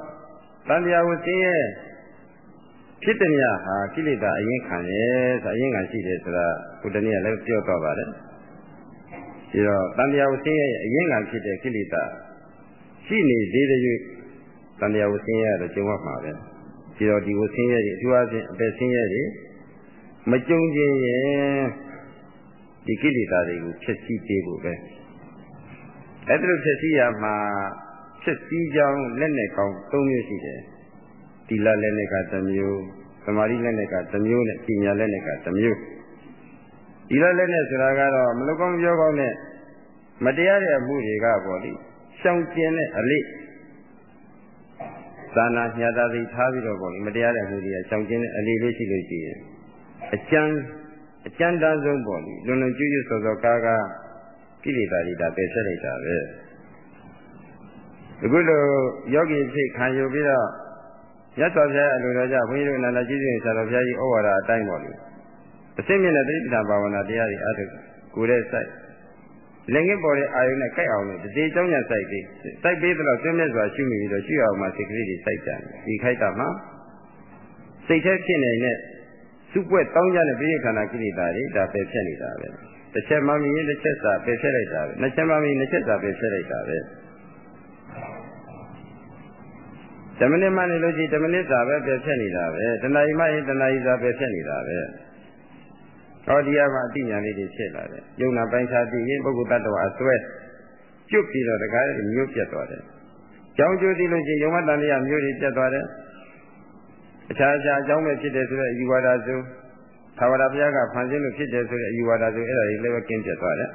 တန်တရားဝဆင်းရဲ့ဖြစ်တဲ့နေရာဟာကိလေသာအရင်ခံရဲ့ဆိုအရင်ခံရှိတယ်ဆိုတာဘုဒ္ဓနည်းလည်းပြောတော့ပါတယ် ဒီတော့တန်တရားဝဆင်းရဲအရင်ကဖြစ်တဲ့ကိလေသာရှိနေသေးတဲ့၍တန်တရားဝဆင်းရဲတော့ကျုံရမှာပဲဒီတော့ဒီဝဆင်းရဲတွေအထူးအဖြင့်အပယ်ဆင်းရဲတွေမကြုံခြင်းရင်ဒီကိလေသာတွေကိုဖြစ်စည်းပေးဖို့ပဲအဲ့ဒါလိုဖြစ်စည်းရမှာဖြစ်စည်းကြောင်းလက်နဲ့ကောင်း၃မျိုးရှိတယ်ဒီလလက်နဲ့ကတစ်မျိုးသမာဓိလက်နဲ့ကတစ်မျိုးနဲ့ပညာလက်နဲ့ကတစ်မျိုး ဒီလိုလည်းနဲ့ဆိုတာကတော့မလုကောင်းပြောကောင်းနဲ့မတရားတဲ့အမှုတွေကပေါ့လေရှောင်ကျင်တဲ့အလေးသာနာညတာသိထားပြီးတော့ပေါ့လေမတရားတဲ့အမှုတွေကရှောင်ကျင်တဲ့အလေးလေးရှိလို့ရှိရင်အကျမ်းအကျမ်းတန်းဆုံးပေါ့လေလွန်လွန်ကျွတ်ကျွတ်စောစောကားကားကိလေသာတွေဒါပယ်ဆက်လိုက်တာပဲအခုလိုယောဂီဖြစ်ခံယူပြီးတော့မြတ်စွာဘုရားအလိုတော်ကြဘုန်းကြီးတို့အနန္တကြီးစဉ်ဆရာတော်ဘုရားကြီးဩဝါဒအတိုင်းပေါ့လေ အစင်းမြင့်တဲ့သတိပဋ္ဌာန်ဘာဝနာတရားတွေအထုကိုယ်တဲ့စိုက်လင်ကင်းပေါ်တဲ့အာယုနဲ့ကြိုက်အောင်လို့တတိအကြောင်းညာစိုက်ပြီးစိုက်ပြီးတော့ဆွေးမြဲစွာရှုမိပြီးတော့ရှုအောင်မှစိတ်ကလေးတွေစိုက်ကြတယ်ဒီခိုက်တာမှာစိတ်ထဲဖြစ်နေတဲ့စုပွက်တောင်းကြတဲ့ပြိခန္ဓာကိလေသာတွေဒါပယ်ဖြတ်နေတာပဲတစ်ချက်မှမမြင်တစ်ချက်စာပယ်ဖြတ်လိုက်တာပဲနှစ်ချက်မှမမြင်နှစ်ချက်စာပယ်ဖြတ်လိုက်တာပဲဓမ္မနိမနေလို့ရှိဓမ္မနိစာပဲပယ်ဖြတ်နေတာပဲတဏှာိမရင်တဏှာိစာပယ်ဖြတ်နေတာပဲ ဟောဒီကမှအတိညာလေးတွေဖြစ်လာတယ်ယုံနာပိုင်းခြားသိရင်ပုဂ္ဂိုလ်တ attva အစွဲကျွတ်ပြီးတော့တခါမျိုးပြတ်သွားတယ်ကြောင်းကျိုးသိလို့ရှိရင်ယုံမတန်တရားမျိုးတွေပြတ်သွားတယ်အခြားအခြားအကြောင်းပဲဖြစ်တယ်ဆိုတဲ့အယူဝါဒဆိုသာဝရဘုရားကဖန်ဆင်းလို့ဖြစ်တယ်ဆိုတဲ့အယူဝါဒဆိုအဲ့ဒါတွေလည်းပဲကင်းပြတ်သွားတယ်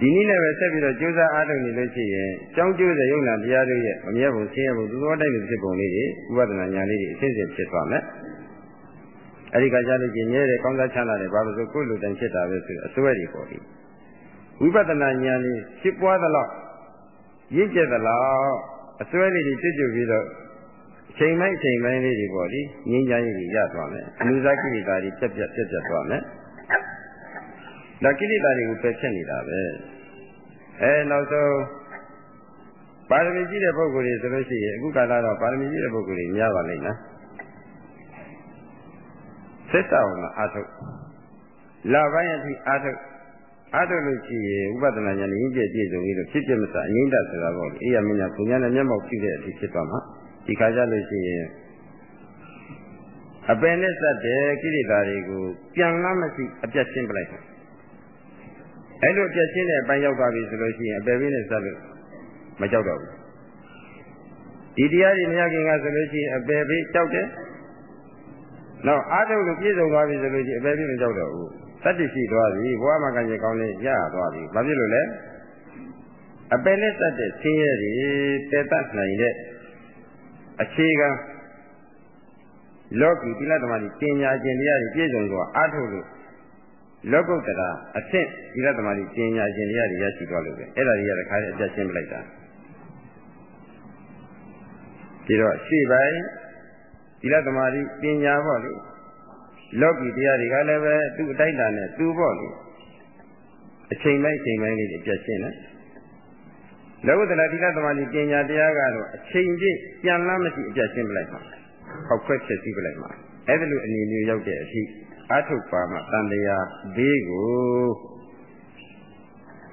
ဒီနည်းနဲ့ပဲဆက်ပြီးတော့ကြိုးစားအားထုတ်နေလို့ရှိရင်ကြောင်းကျိုးတဲ့ယုံနာတရားတွေရဲ့အမြဲပုံဆင်းရဲပုံသူတော်တိုင်းဖြစ်ပုံလေးတွေဥပဒနာညာလေးတွေအစစ်စစ်ဖြစ်သွားမယ် အဲဒီကကြလို့ကျင်မြဲတဲ့ကောင်းစားချမ်းသာတဲ့ဘာလို့ဆိုကိုယ်လူတိုင်းဖြစ်တာပဲဆိုအစွဲတွေပေါ်ပြီဝိပဿနာဉာဏ်လေးဖြစ်ပွားသလောက်ရင့်ကျက်သလောက်အစွဲလေးတွေတွေ့ကြပြီးတော့အချိန်ပိုင်းအချိန်ပိုင်းလေးတွေပေါ့လေငြင်းချမ်းရေးရသွားမယ်အနုဇကိရိတာတွေပြက်ပြက်ပြက်ပြက်သွားမယ်ဒါကိရိတာတွေကိုပယ်ချက်နေတာပဲအဲနောက်ဆုံးပါရမီကြီးတဲ့ပုဂ္ဂိုလ်တွေဆိုလို့ရှိရင်အခုကာလတော့ပါရမီကြီးတဲ့ပုဂ္ဂိုလ်တွေများပါလိမ့်မယ် သစ္စာဝနာအာထုတ်လာပိုင်းအထိအာထုတ်အာထုတ်လို့ရှိရင်ဥပဒနာဉာဏ်ရင်းကျက်ပြည့်စုံပြီးတော့ဖြစ်ဖြစ်မစအငိမ့်တဆိုတာပေါ့လေအေးရမင်းညာဘုညာနဲ့မျက်မှောက်ပြုတဲ့အထိဖြစ်သွားမှာဒီခါကြလို့ရှိရင်အပင်နဲ့စက်တဲ့ကိရိတာတွေကိုပြန်လာမရှိအပြတ်ရှင်းပလိုက်တယ်အဲ့လိုအပြတ်ရှင်းတဲ့အပိုင်းရောက်သွားပြီဆိုလို့ရှိရင်အပယ်ပင်းနဲ့စက်လို့မကြောက်တော့ဘူးဒီတရားတွေမရခင်ကဆိုလို့ရှိရင်အပယ်ပင်းကြောက်တယ် နောက်အာထုပ်လို့ပြည့်စုံသွားပြီဆိုလို့ရှိရင်အပယ်ပင်းမကြောက်တော့ဘူးတတ္တိရှိသွားပြီဘဝမှာကံကြကောင်းလေးရသွားပြီဘာဖြစ်လို့လဲအပယ်နဲ့စက်တဲ့ဆင်းရဲတွေတည်တတ်နိုင်တဲ့အခြေခံလောကီသီလသမารီပညာကျင်တရားတွေပြည့်စုံစွာအားထုတ်လို့လောကုတ္တရာအဆင့်သီလသမารီပညာကျင်တရားတွေရရှိသွားလို့ပဲအဲ့ဒါတွေကတခါတည်းအပြတ်ရှင်းပလိုက်တာဒီတော့ရှေ့ပိုင်း သီလသမာဓိပညာပေါ့လေလောကီတရားတွေကလည်းပဲသူ့အတိုင်းတန်နဲ့သူ့ပေါ့လေအချိန်လိုက်အချိန်လိုက်လေးပြည့်ရှင်းတယ်လောကုတ္တရာသီလသမာဓိပညာတရားကတော့အချိန်ပြည့်ပြန်လမ်းမရှိအပြည့်ရှင်းပလိုက်ပါဟောက်ခွက်ဖြစ်စီပလိုက်ပါအဲ့ဒါလိုအနေမျိုးရောက်တဲ့အဖြစ်အထုပ်ပါမှာတန်တရားဘေးကို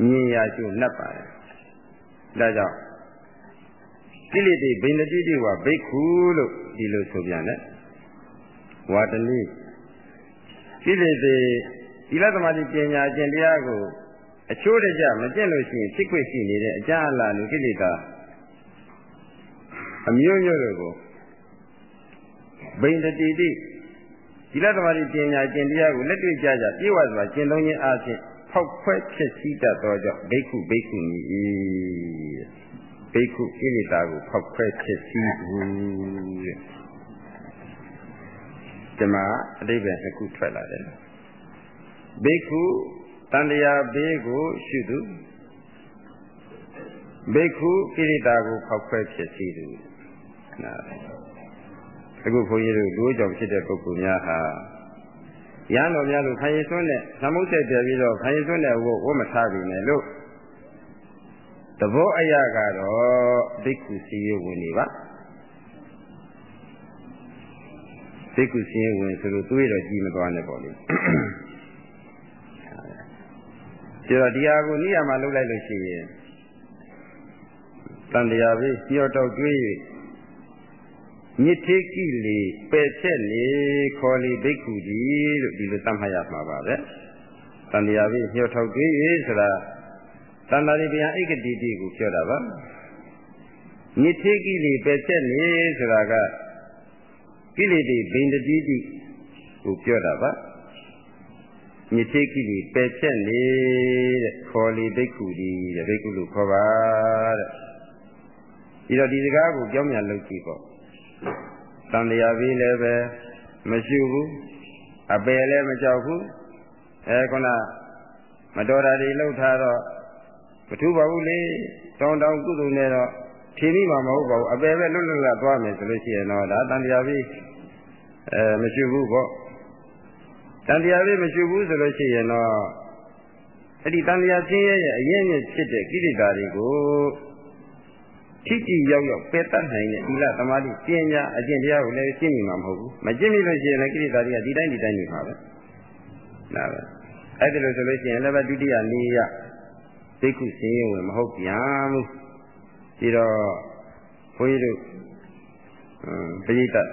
မြင်ရကျုပ်နှက်ပါတယ်ဒါကြောင့် ကိလေသာဘိန္ဒတိတိဝဘိက္ခုလို့ဒီလိုဆိုပြန်တယ်ဝါတနည်းကိလေသာသီလသမာဓိပညာအကျင့်တရားကိုအချိုးတကျမကျင့်လို့ရှိရင်ဖြစ်ခွင့်ရှိနေတဲ့အကြအလားလူကိလေသာအမျိုးမျိုးတွေကိုဘိန္ဒတိတိသီလသမာဓိပညာကျင့်တရားကိုလက်တွေ့ကြကြပြေဝစွာကျင့်သုံးခြင်းအပြင်ဖောက်ခွဲဖြစ်စည်းတတ်သောကြောင့်ဘိက္ခုဘိက္ခုနီ ဘိက္ခုကိလေသာကိုဖောက်ခွဲဖြစ်စည်းဘူးတဲ့ဒီမှာအတိပ္ပယ်တစ်ခုထွက်လာတယ်ဘိက္ခုတန်တရားဘေးကိုရှုသူဘိက္ခုကိရိတာကိုဖောက်ခွဲဖြစ်စီသူနာအခုဘုန်းကြီးတို့လူကြောင့်ဖြစ်တဲ့ပုဂ္ဂိုလ်များဟာရဟန်းတော်များလို့ခံရည်စွန်းတဲ့သမုတ်ဆက်ပြပြီးတော့ခံရည်စွန်းတဲ့ဝတ်ဝတ်မထားပြီနဲ့လို့ သဘောအရာကတော့ဘိက္ခုစီရဝင်နေပါဘိက္ခုစီရဝင်ဆိုလို့တွေးတော့ကြည်မသွားနဲ့ပေါ့လေကျတော့ဒီဟာကိုနိယာမလုပ်လိုက်လို့ရှိရင်တန်တရားပဲညှော်တော့တွေး၍ညစ်သေးကိလေပယ်ချက်လေခေါ်လေဘိက္ခုကြီးလို့ဒီလိုသတ်မှတ်ရမှာပါပဲတန်တရားပဲညှော်ထောက်တွေး၍ဆိုတာ တန်တာရိဗျာဧကတိတိကိုပြောတာပါညစ်သေးကိလေပယ်ချက်လေဆိုတာကကိလေတိဘိန္ဒတိတိကိုပြောတာပါမြစ်သေးကိလေပယ်ချက်နေတဲ့ခေါ်လေဘိက္ခုဒီတဲ့ဘိက္ခုလို့ခေါ်ပါတဲ့ဒီတော့ဒီစကားကိုကြောင်းမြန်လုပ်ကြည့်ပေါ့တန်တရားပြီးလည်းပဲမရှိဘူးအပယ်လည်းမကြောက်ဘူးအဲခုနမတော်တာတွေလှုပ်ထားတော့ မထူပါဘူးလေတောင်းတောင်းကုသိုလ်နဲ့တော့ထင်မိမှာမဟုတ်ပါဘူးအပယ်ပဲလွတ်လွတ်လပ်သွားမယ်ဆိုလို့ရှိရင်တော့ဒါတန်တရားပြီးအဲမရှိဘူးပေါ့တန်တရားပြီးမရှိဘူးဆိုလို့ရှိရင်တော့အဲ့ဒီတန်တရားချင်းရဲ့အရင်ရင်ဖြစ်တဲ့ကိလေသာတွေကိုထိတိရောက်ရောက်ပယ်တတ်နိုင်တဲ့သီလသမာဓိပညာအကျင့်တရားကိုလည်းရှင်းမိမှာမဟုတ်ဘူးမကျင့်မိလို့ရှိရင်လည်းကိလေသာတွေကဒီတိုင်းဒီတိုင်းနေမှာပဲနားပဲအဲ့ဒီလိုဆိုလို့ရှိရင်လည်းပဲဒုတိယနေရ သိက္ခုစင်းရင်ဝင်မဟုတ်ပြန်ဘူးပြီးတော့ဘုန်းကြီးတို့ပရိသတ်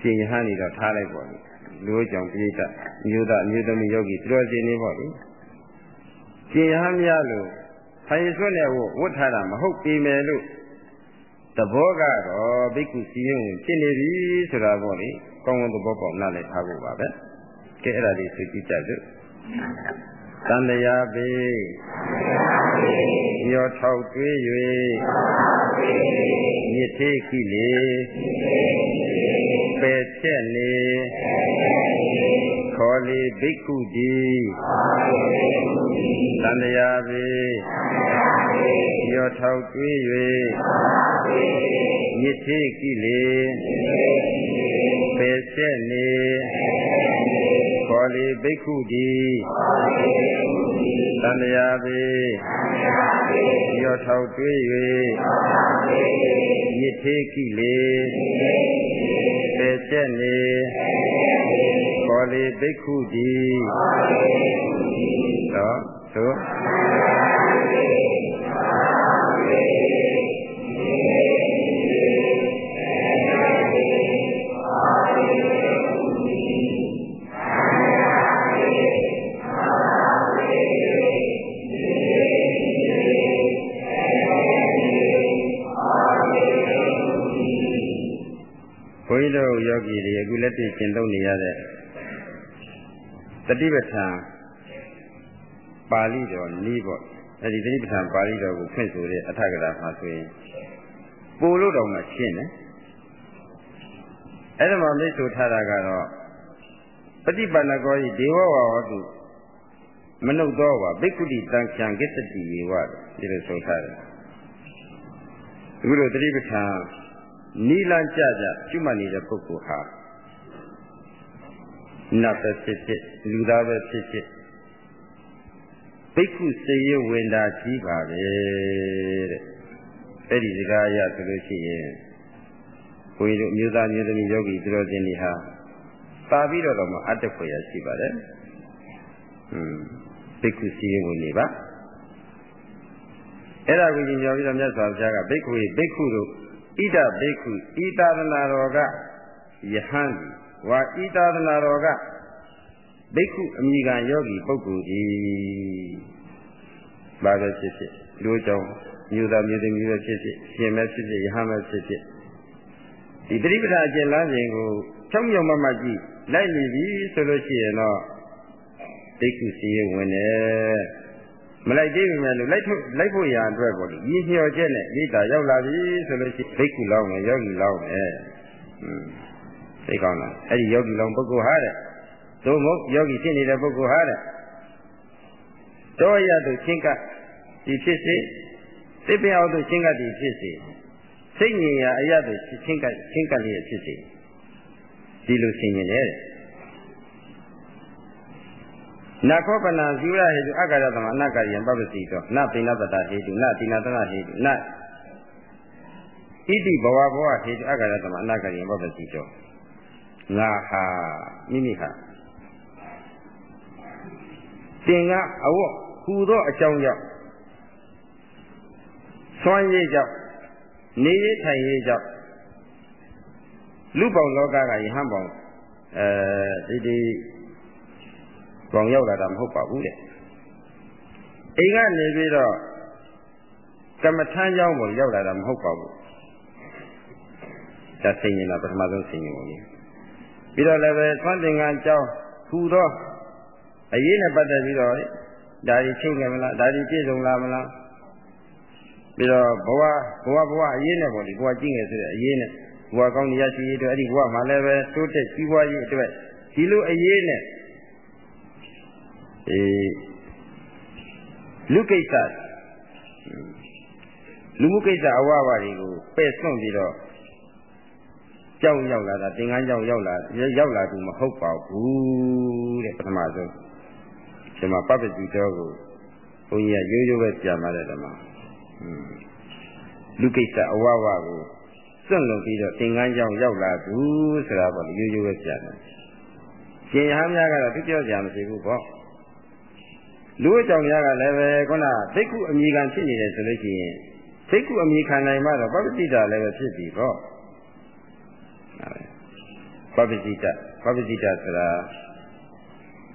ရှင်ယဟန်နေတော့ထားလိုက်ပါလေလူကြောင့်ပရိသတ်မျိုးသားမျိုးသမီးယောဂီသူတော်ရှင်နေပါလေရှင်ယဟန်များလို့ခိုင်ဆွတ်နဲ့ဝတ်ထားတာမဟုတ်ပေမဲ့လို့သဘောကတော့ဘိက္ခုစီရင်ဝင်ဖြစ်နေပြီဆိုတာပေါ့လေကောင်းကောင်းသဘောပေါက်နားလည်ထားဖို့ပါပဲကဲအဲ့ဒါလေးသိကြည့်ကြစို့ တန်တရားပေညောထောက်တွေး၍မြစ်သေးခိလေပယ်ချက်နေခေါ်လေဘိက္ခုဒီတန်တရားပေညောထောက်တွေး၍မြစ်သေးခိလေပယ်ချက်နေ ခေါ်လေဘိက္ခုဒီတန်တရားပေရောထောက်တွေး၍မြစ်သေးကိလေပေချက်နေခေါ်လေဘိက္ခုဒီတော့သို့ဘု လက်တွေ့ကျင့်သုံးနေရတဲ့တတိပဋ္ဌာန်ပါဠိတော်နီးပေါ့အဲဒီတတိပဋ္ဌာန်ပါဠိတော်ကိုဖွင့်ဆိုတဲ့အထက်ကရာမှာဆိုရင်ပို့လို့တောင်မှရှင်းတယ်အဲ့ဒါမှမိတ်ဆိုထားတာကတော့ပฏิပန္နကောဤဒေဝဝဟောတုမနုဿသောဝဘိက္ခုတိတံချံကိတ္တိယေဝဒီလိုဆိုထားတယ်အခုလိုတတိပဋ္ဌာန်နီလန်ကြကြကျွမှတ်နေတဲ့ပုဂ္ဂိုလ်ဟာ နတ်ပဲဖြစ်ဖြစ်လူသားပဲဖြစ်ဖြစ်ဘိက္ခုစေရဝင်တာကြီးပါပဲတဲ့အဲ့ဒီစကားအရဆိုလို့ရှိရင်ဘုန်းကြီးတို့မျိုးသားမျိုးသမီးယောဂီသူတော်စင်တွေဟာပါပြီးတော့တော့မှအတ္တဖွယ်ရရှိပါတယ်ဟွန်းဘိက္ခုစေရဝင်နေပါအဲ့ဒါကိုညင်ညောပြီးတော့မြတ်စွာဘုရားကဘိက္ခုဘိက္ခုတို့ဣဒဘိက္ခုဤသာသနာတော်ကယဟန် ဝါဤသာသနာတော်ကဘိက္ခုအမိကယောဂီပုဂ္ဂိုလ်ကြီးဘာပဲဖြစ်ဖြစ်လူကြောင့်မြို့သားမြို့သမီးပဲဖြစ်ဖြစ်ရှင်ပဲဖြစ်ဖြစ်ယဟန်ပဲဖြစ်ဖြစ်ဒီပရိပဒအကျဉ်းလမ်းစဉ်ကိုချောင်းမြောင်မမကြည့်လိုက်နေပြီဆိုလို့ရှိရင်တော့ဘိက္ခုစီရင်ဝင်တယ်မလိုက်သေးဘူးမယ်လို့လိုက်ထုတ်လိုက်ဖို့ရာအတွက်ပေါ့လေရည်ညွှော်ချက်နဲ့ဣဒ္ဓရောက်လာပြီဆိုလို့ရှိရင်ဘိက္ခုလောင်းမယ်ယောဂီလောင်းမယ် อืมသိကောင်းလားအဲ့ဒီယောဂီလောင်းပုဂ္ဂိုလ်ဟာတဲ့သို့မဟုတ်ယောဂီဖြစ်နေတဲ့ပုဂ္ဂိုလ်ဟာတဲ့တောရသို့ချင်းကဒီဖြစ်စေသိပင်အောင်သို့ချင်းကဒီဖြစ်စေစိတ်ငြိမ်ရာအရသို့ချင်းကချင်းကလေးဖြစ်စေဒီလိုဆင်ញင်တယ်နာခောပနာဇီဝရဟေတုအက္ခရသမအနက္ခရိယံပပ္ပစီတောနပိဏပတဟေတုနတိနာတနာဟေတုနဣတိဘဝဘဝဟေတုအက္ခရသမအနက္ခရိယံပပ္ပစီတော ငါဟာမိမိဟာသင်ကအဝတ်ဟူသောအကြောင်းကြောင့်ဆွမ်းရည်ကြောင့်နေရထိုင်ရည်ကြောင့်လူပေါင်းလောကကယဟန်ပေါင်းအဲဒီဒီပေါင်းရောက်လာတာမဟုတ်ပါဘူးတဲ့အိမ်ကနေပြီးတော့ကမ္မထမ်းကြောင်းပေါ်ရောက်လာတာမဟုတ်ပါဘူးဒါသိရင်လားပထမဆုံးသိရင်ပါလေ ပြီးတော့လည်းပဲသွန်သင်္ကန်းကြောင်းထူသောအရေးနဲ့ပတ်သက်ပြီးတော့ဒါကြီးချိန်ကြမလားဒါကြီးပြည့်စုံလားမလားပြီးတော့ဘဝဘဝဘဝအရေးနဲ့ပေါ့လေဘဝကြည့်ငယ်ဆိုတဲ့အရေးနဲ့ဘဝကောင်းရရှိရေးအတွက်အဲ့ဒီဘဝမှာလည်းပဲတိုးတက်ကြီးပွားရေးအတွက်ဒီလိုအရေးနဲ့အဲလူကိစ္စလူမှုကိစ္စအဝဝတွေကိုပယ်စွန့်ပြီးတော့ ကြောက်ရောက်လာတာသင်္ကန်းကြောက်ရောက်လာရောက်လာသူမဟုတ်ပါဘူးတဲ့ပထမဆုံးဒီမှာပပ္ပတိတော်ကိုဘုန်းကြီးကရိုးရိုးပဲပြန်มาတဲ့ဓမ္မလူကိစ္စအဝဝကိုစွန့်လို့ပြီးတော့သင်္ကန်းကြောက်ရောက်လာသူဆိုတာပေါ့ရိုးရိုးပဲပြန်တယ်ရှင်ရဟန်းများကတော့သူပြောကြမရှိဘူးပေါ့လူအကြောင်းများကလည်းပဲခုနသိက္ခုအမိခံဖြစ်နေတယ်ဆိုလို့ရှိရင်သိက္ခုအမိခံနိုင်မှတော့ပပ္ပတိတာလည်းပဲဖြစ်ပြီပေါ့ ပပ္ပတိတပပ္ပတိတဆိုတာ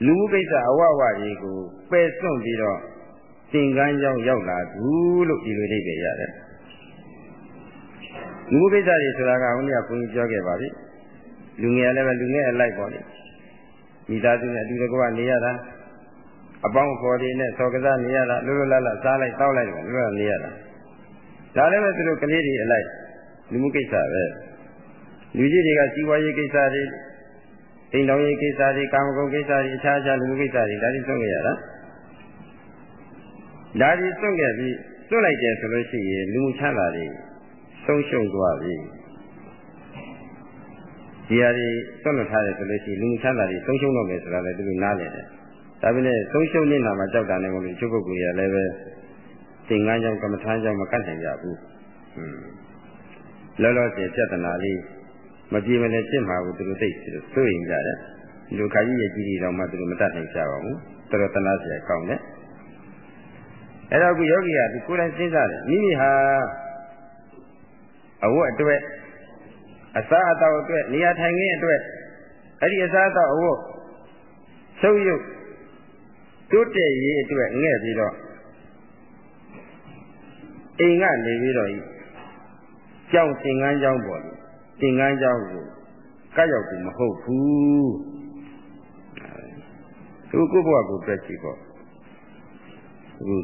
လူမှုကိစ္စအဝဝကြီးကိုပယ်စွန့်ပြီးတော့သင်္ကန်းကြောင်းရောက်လာသူလို့ဒီလိုအိဗယ်ရတယ်လူမှုကိစ္စတွေဆိုတာကဘုန်းကြီးကဘုန်းကြီးပြောခဲ့ပါပြီလူငယ်လည်းပဲလူငယ်အလိုက်ပေါ့လေမိသားစုနဲ့အတူတကွနေရတာအပေါင်းအဖော်တွေနဲ့ဆော်ကစားနေရတာလွတ်လွတ်လပ်လပ်စားလိုက်တောက်လိုက်လွတ်လွတ်နေရတာဒါလည်းပဲသူတို့ကလေးတွေအလိုက်လူမှုကိစ္စပဲ လူကြီးတွေကစီးပွားရေးကိစ္စတွေအိမ်တော်ရေးကိစ္စတွေကာမဂုဏ်ကိစ္စတွေအခြားခြားလူမှုကိစ္စတွေဒါတွေဆုံးခဲ့ရတာဒါတွေဆုံးခဲ့ပြီးစွန့်လိုက်တယ်ဆိုလို့ရှိရင်လူမှုချမ်းသာတွေဆုံးရှုံးသွားပြီဒီဟာတွေစွန့်လွတ်ထားတယ်ဆိုလို့ရှိရင်လူမှုချမ်းသာတွေဆုံးရှုံးတော့မယ်ဆိုတာလည်းသူတို့နားလည်တယ်ဒါပေမဲ့ဆုံးရှုံးနေတာမှကြောက်တာနဲ့မလို့ချုပ်ပုဂ္ဂိုလ်ရလည်းပဲသင်္ကန်းကြောင့်ကမ္မထာကြောင့်မကတ်နိုင်ကြဘူးလောလောဆယ်ပြဿနာလေး မပြေမလဲဖြစ်မှာကိုသူတို့သိသူတို့စိုးရင်ကြတယ်ဒီလိုခါကြီးရဲ့ကြီးကြီးတော်မှသူတို့မတတ်နိုင်ကြပါဘူးတော်တော်တနာစရာကောင်းတယ်အဲ့တော့ခုယောဂီကသူကိုယ်တိုင်စဉ်းစားတယ်မိမိဟာအဝတ်အတွက်အစာအသောက်အတွက်နေရာထိုင်ခင်းအတွက်အဲ့ဒီအစာအသောက်အဝတ်ဆုပ်ယုပ်တိုးတက်ရေးအတွက်ငဲ့ပြီးတော့အိမ်ကနေပြီးတော့ကြောင်သင်္ကန်းကြောင်ပေါ်လို့ သင်္ကန်းကြောင်းကိုကတ်ရောက်သူမဟုတ်ဘူးသူကိုယ့်ဘဝကိုပြည့်ကြည့်ပေါ့အခု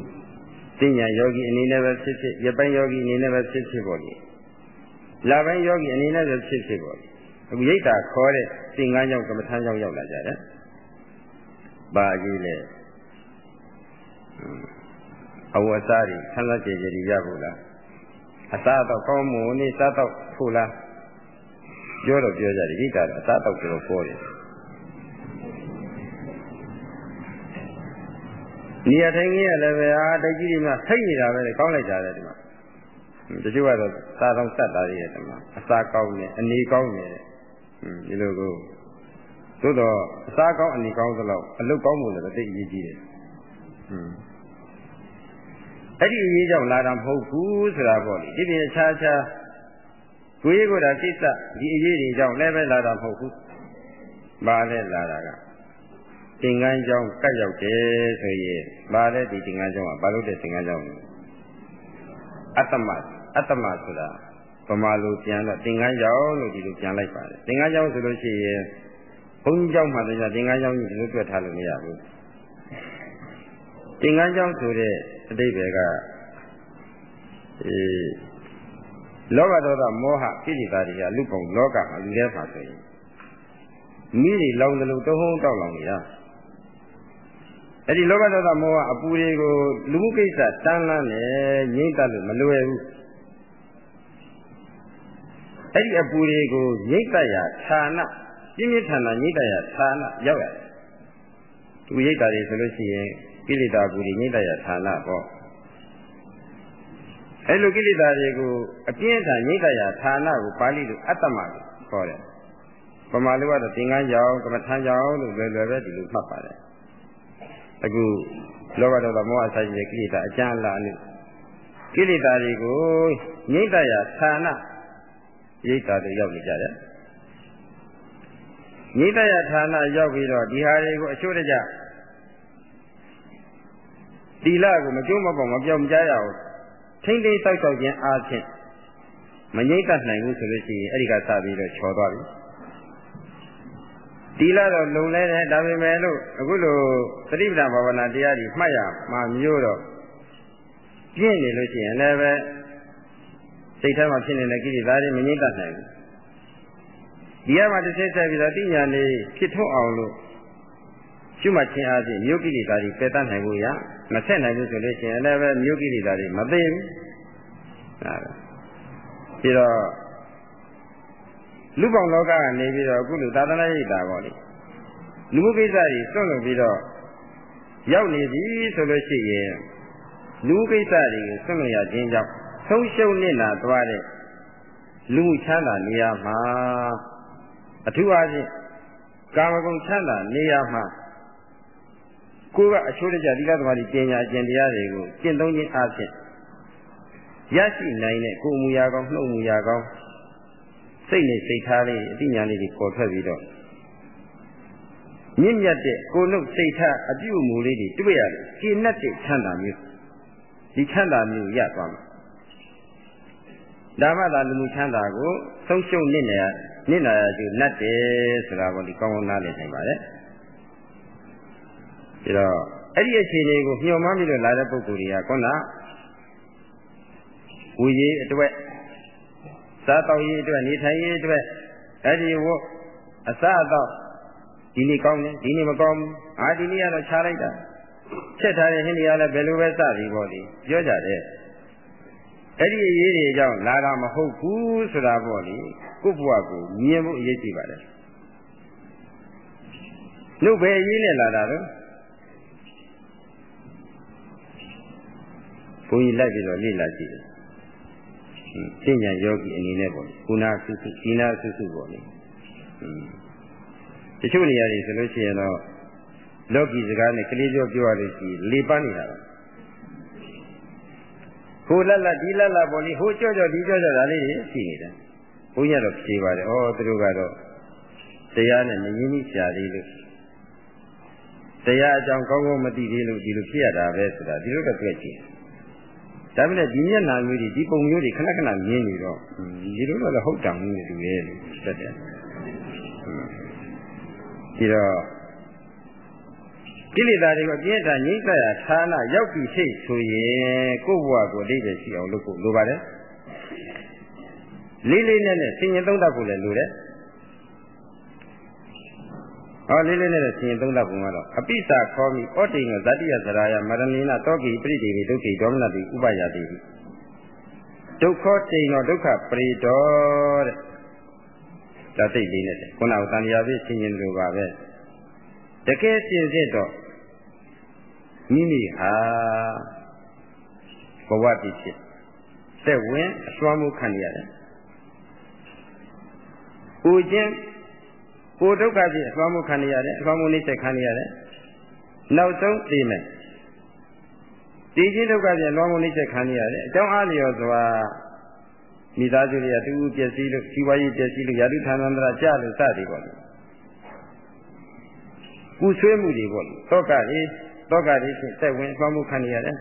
သိညာယောဂီအနေနဲ့ပဲဖြစ်ဖြစ်ရပိုင်းယောဂီအနေနဲ့ပဲဖြစ်ဖြစ်ပေါ့လေလာပိုင်းယောဂီအနေနဲ့ပဲဖြစ်ဖြစ်ပေါ့လေအခုရိတ်တာခေါ်တဲ့သင်္ကန်းကြောင်းကမ္မထမ်းကြောင်းရောက်လာကြတယ်ပါကြီးလေအဝတ်အစားတွေဆန်းသက်ကြည်ကြည်ရဖို့လားအစားတော့ကောင်းမွန်နေစားတော့ဖို့လား ပြောတော့ပြောကြတယ်ရိတ်တာတော့အစားတော့ပြောပေါ်တယ်နေရာထိုင်ကြီးရလည်းပဲအာတိုက်ကြီးတွေမှထိတ်နေတာပဲလေကောင်းလိုက်တာလေဒီမှာတချို့ကတော့စားတော့စက်တာတွေရဲ့ဒီမှာအစားကောင်းနေအနေကောင်းနေဒီလိုကိုသို့တော့အစားကောင်းအနေကောင်းသလောက်အလုပ်ကောင်းမှုလည်းသိအရေးကြီးတယ်အဲ့ဒီအရေးကြောင့်လာတာမဟုတ်ဘူးဆိုတာပေါ့လေဒီပြင်ခြားခြား ကိုယ်ရေးကိုယ်တာကိစ္စဒီအရေးတွေကြောင့်လည်းပဲလာတာမဟုတ်ဘူး။ဘာလဲလာတာကသင်္ကန်းကြောင်းကတ်ရောက်တယ်ဆိုရင်ဘာလဲဒီသင်္ကန်းကြောင်းကဘာလို့တဲ့သင်္ကန်းကြောင်းလဲ။အတ္တမအတ္တမဆိုတာဗမာလိုပြန်တော့သင်္ကန်းကြောင်းလို့ဒီလိုပြန်လိုက်ပါတယ်။သင်္ကန်းကြောင်းဆိုလို့ရှိရင်ဘုန်းကြီးကြောင်းမှလည်းသင်္ကန်းကြောင်းကြီးဒီလိုတွေ့ထားလို့မရဘူး။သင်္ကန်းကြောင်းဆိုတဲ့အတိပ္ပယ်ကအဲ လောဘဒေါသမောဟကိလေသာတွေကလူပုံလောကမှာလူထဲမှာဆိုရင်မိတွေလောင်တယ်လို့တဟုံးတောက်လောင်နေတာအဲ့ဒီလောဘဒေါသမောဟအပူတွေကိုလူမှုကိစ္စတန်းလန်းနဲ့ငြိမ့်တတ်လို့မလွယ်ဘူးအဲ့ဒီအပူတွေကိုငြိမ့်တတ်ရာဌာနပြင်းပြထန်ထန်ငြိမ့်တတ်ရာဌာနရောက်ရတယ်သူရိတ်တာတွေဆိုလို့ရှိရင်ကိလေသာပူတွေငြိမ့်တတ်ရာဌာနပေါ့ အဲ့လိုကိလေသာတွေကိုအပြင်းထန်ငြိမ့်တတ်ရာဌာနကိုပါဠိလိုအတ္တမလို့ခေါ်တယ်ပမာလိုကတော့သင်္ကန်းကြောင်ကမ္မထမ်းကြောင်လို့လွယ်လွယ်ပဲဒီလိုမှတ်ပါတယ်အခုလောဘဒေါသမောဟဆိုင်ရဲ့ကိလေသာအကျဉ်းလာလို့ကိလေသာတွေကိုငြိမ့်တရာဌာနရိတ်တာတွေရောက်နေကြတယ်ငြိမ့်တရာဌာနရောက်ပြီးတော့ဒီဟာတွေကိုအချို့တကြတီလကိုမကျိုးမပေါမပြောင်းမကြရအောင် ထိမ့်သိမ့်တောက်တောက်ခြင်းအားဖြင့်မငြိမ့်တတ်နိုင်ဘူးဆိုလို့ရှိရင်အဲ့ဒီကစပြီးတော့ချော်သွားပြီတီလာတော့လုံလဲတယ်ဒါပေမဲ့လို့အခုလိုသတိပဋ္ဌာန်ဘာဝနာတရားကြီးမှတ်ရမှာမျိုးတော့ပြင့်နေလို့ရှိရင်လည်းပဲစိတ်ထဲမှာဖြစ်နေတဲ့ကိလေသာတွေမငြိမ့်တတ်နိုင်ဘူးဒီကမှတစ်ဆက်ဆက်ပြီးတော့တိညာလေးဖြစ်ထွန်းအောင်လို့ ရှုမှတ်ခြင်းအပြင်မြို့ကိလေသာတွေပယ်တတ်နိုင်ဖို့ရမဆက်နိုင်ဘူးဆိုလို့ရှိရင်လည်းပဲမြို့ကိလေသာတွေမသိဘူးပြီးတော့လူပေါင်းလောကကနေပြီးတော့အခုလိုသာသနာ့ရိပ်တာပေါ့လေလူမှုကိစ္စတွေစွန့်လွတ်ပြီးတော့ရောက်နေပြီဆိုလို့ရှိရင်လူကိစ္စတွေကိုဆွံ့လွှရခြင်းကြောင့်ဆုံးရှုံးနေတာသွားတဲ့လူမှုချမ်းသာနေရာမှာအထူးအားဖြင့်ကာမဂုဏ်ချမ်းသာနေရာမှာ ကိုယ်ကအချိုးတကျသီလသမားတွေပညာကျင့်တရားတွေကိုကျင့်သုံးခြင်းအပြင်ရရှိနိုင်တဲ့ကိုယ်မူရာကောင်းနှုတ်မူရာကောင်းစိတ်နဲ့စိတ်ထားလေးအတိညာလေးတွေပေါ်ထွက်ပြီးတော့မြင့်မြတ်တဲ့ကိုယ်နှုတ်စိတ်ထားအပြုအမူလေးတွေတွေ့ရတယ်ကျင့်တတ်တဲ့ချမ်းသာမျိုးဒီချမ်းသာမျိုးရသွားမှာဒါမှသာလူမှုချမ်းသာကိုဆုံးရှုံးနေနေနေနာရကျနတ်တယ်ဆိုတာကိုဒီကောင်းကောင်းနားလည်နိုင်ပါတယ် ဒါတော့အဲ့ဒီအခြေအနေကိုညှော်မှန်းပြီးတော့လာတဲ့ပုဂ္ဂိုလ်တွေကခုနဝူရေးအတွက်စားတောက်ရေးအတွက်နေထိုင်ရေးအတွက်အဲ့ဒီဝအစအတော့ဒီနေ့ကောင်းတယ်ဒီနေ့မကောင်းဘူးအာဒီနေ့ကတော့ခြားလိုက်တာချက်ထားတဲ့ဟင်းတွေကလည်းဘယ်လိုပဲစသည်ပေါ့လေပြောကြတယ်အဲ့ဒီအရေးတွေကြောင့်လာတာမဟုတ်ဘူးဆိုတာပေါ့လေကိုယ့်ဘဝကိုမြင်ဖို့အရေးကြီးပါတယ်နှုတ်ပဲအရေးနဲ့လာတာတော့ န်းကြီးလိုက်ပြီးတော့လေ့လာကြည့်တယ်။ရှင်းညာယောဂီအနေနဲ့ပေါ့ကုနာစုစုဒီနာစုစုပေါ့လေ။တချို့နေရာတွေဆိုလို့ရှိရင်တော့လောကီစကားနဲ့ကလေးပြောပြောရလို့ရှိရင်လေပန်းနေတာပါဟိုလက်လက်ဒီလက်လက်ပေါ်လေးဟိုကြော့ကြော့ဒီကြော့ကြော့ဒါလေးတွေရှိနေတာဘုန်းကြီးကတော့ဖြေပါတယ်ဩသူတို့ကတော့တရားနဲ့မရင်းနှီးရှာသေးလို့တရားအကြောင်းကောင်းကောင်းမသိသေးလို့ဒီလိုဖြစ်ရတာပဲဆိုတာဒီလိုတော့တွေ့ကြည့် ဒါပေမဲ့ဒီမျက်နှာမျိုးတွေဒီပုံမျိုးတွေခဏခဏမြင်နေတော့ဒီလိုတော့ဟုတ်တယ်မှုနဲ့တူရဲ့လို့သက်တယ်ဒီတော့ကိလေသာတွေကိုပြင်းထန်ငြိမ့်သက်ရာဌာနရောက်ပြီဖြစ်ဆိုရင်ကိုယ့်ဘဝကိုအတိတ်ပဲရှိအောင်လုပ်ဖို့လိုပါတယ်လေးလေးနဲ့နဲ့ဆင်ញင်သုံးတတ်ဖို့လည်းလိုတယ် ဟောလေးလေးနဲ့နဲ့ဆင်ញင်သုံးတတ်ပုံကတော့အပိစာခေါ်မိဩတိငဇတိယဇရာယမရဏိနတောကိပရိဒေဝိဒုက္ခိဒေါမနတိဥပယတိဒုက္ခတိန်တော်ဒုက္ခပရိဒောတဲ့ဒါသိလေးနဲ့ခုနကတန်ရာပြဆင်ញင်လိုပါပဲတကယ်ရှင်းစစ်တော့မိမိဟာဘဝတည်ဖြစ်သက်ဝင်အစွမ်းမှုခံရတယ်။ကိုချင်း ကိုဒုက္ခဖြစ်အစွမ်းမှုခံရတယ်အစွမ်းမှုနှိစ္စခံရတယ်။နောက်ဆုံးသိမယ်။ဒီချင်းဒုက္ခဖြစ်အစွမ်းမှုနှိစ္စခံရတယ်အကြောင်းအားလျော်စွာမိသားစုတွေကတူပျက်စီးလို့ဇီဝရေးပျက်စီးလို့ယာတုဌာနန္တရာကြလို့စသည်ပေါ့လေ။ကုဆွေးမှုတွေပေါ့လေ။သောကလေးတောကတွေဖြင့်စိတ်ဝင်သွားမှုခံနေရတယ်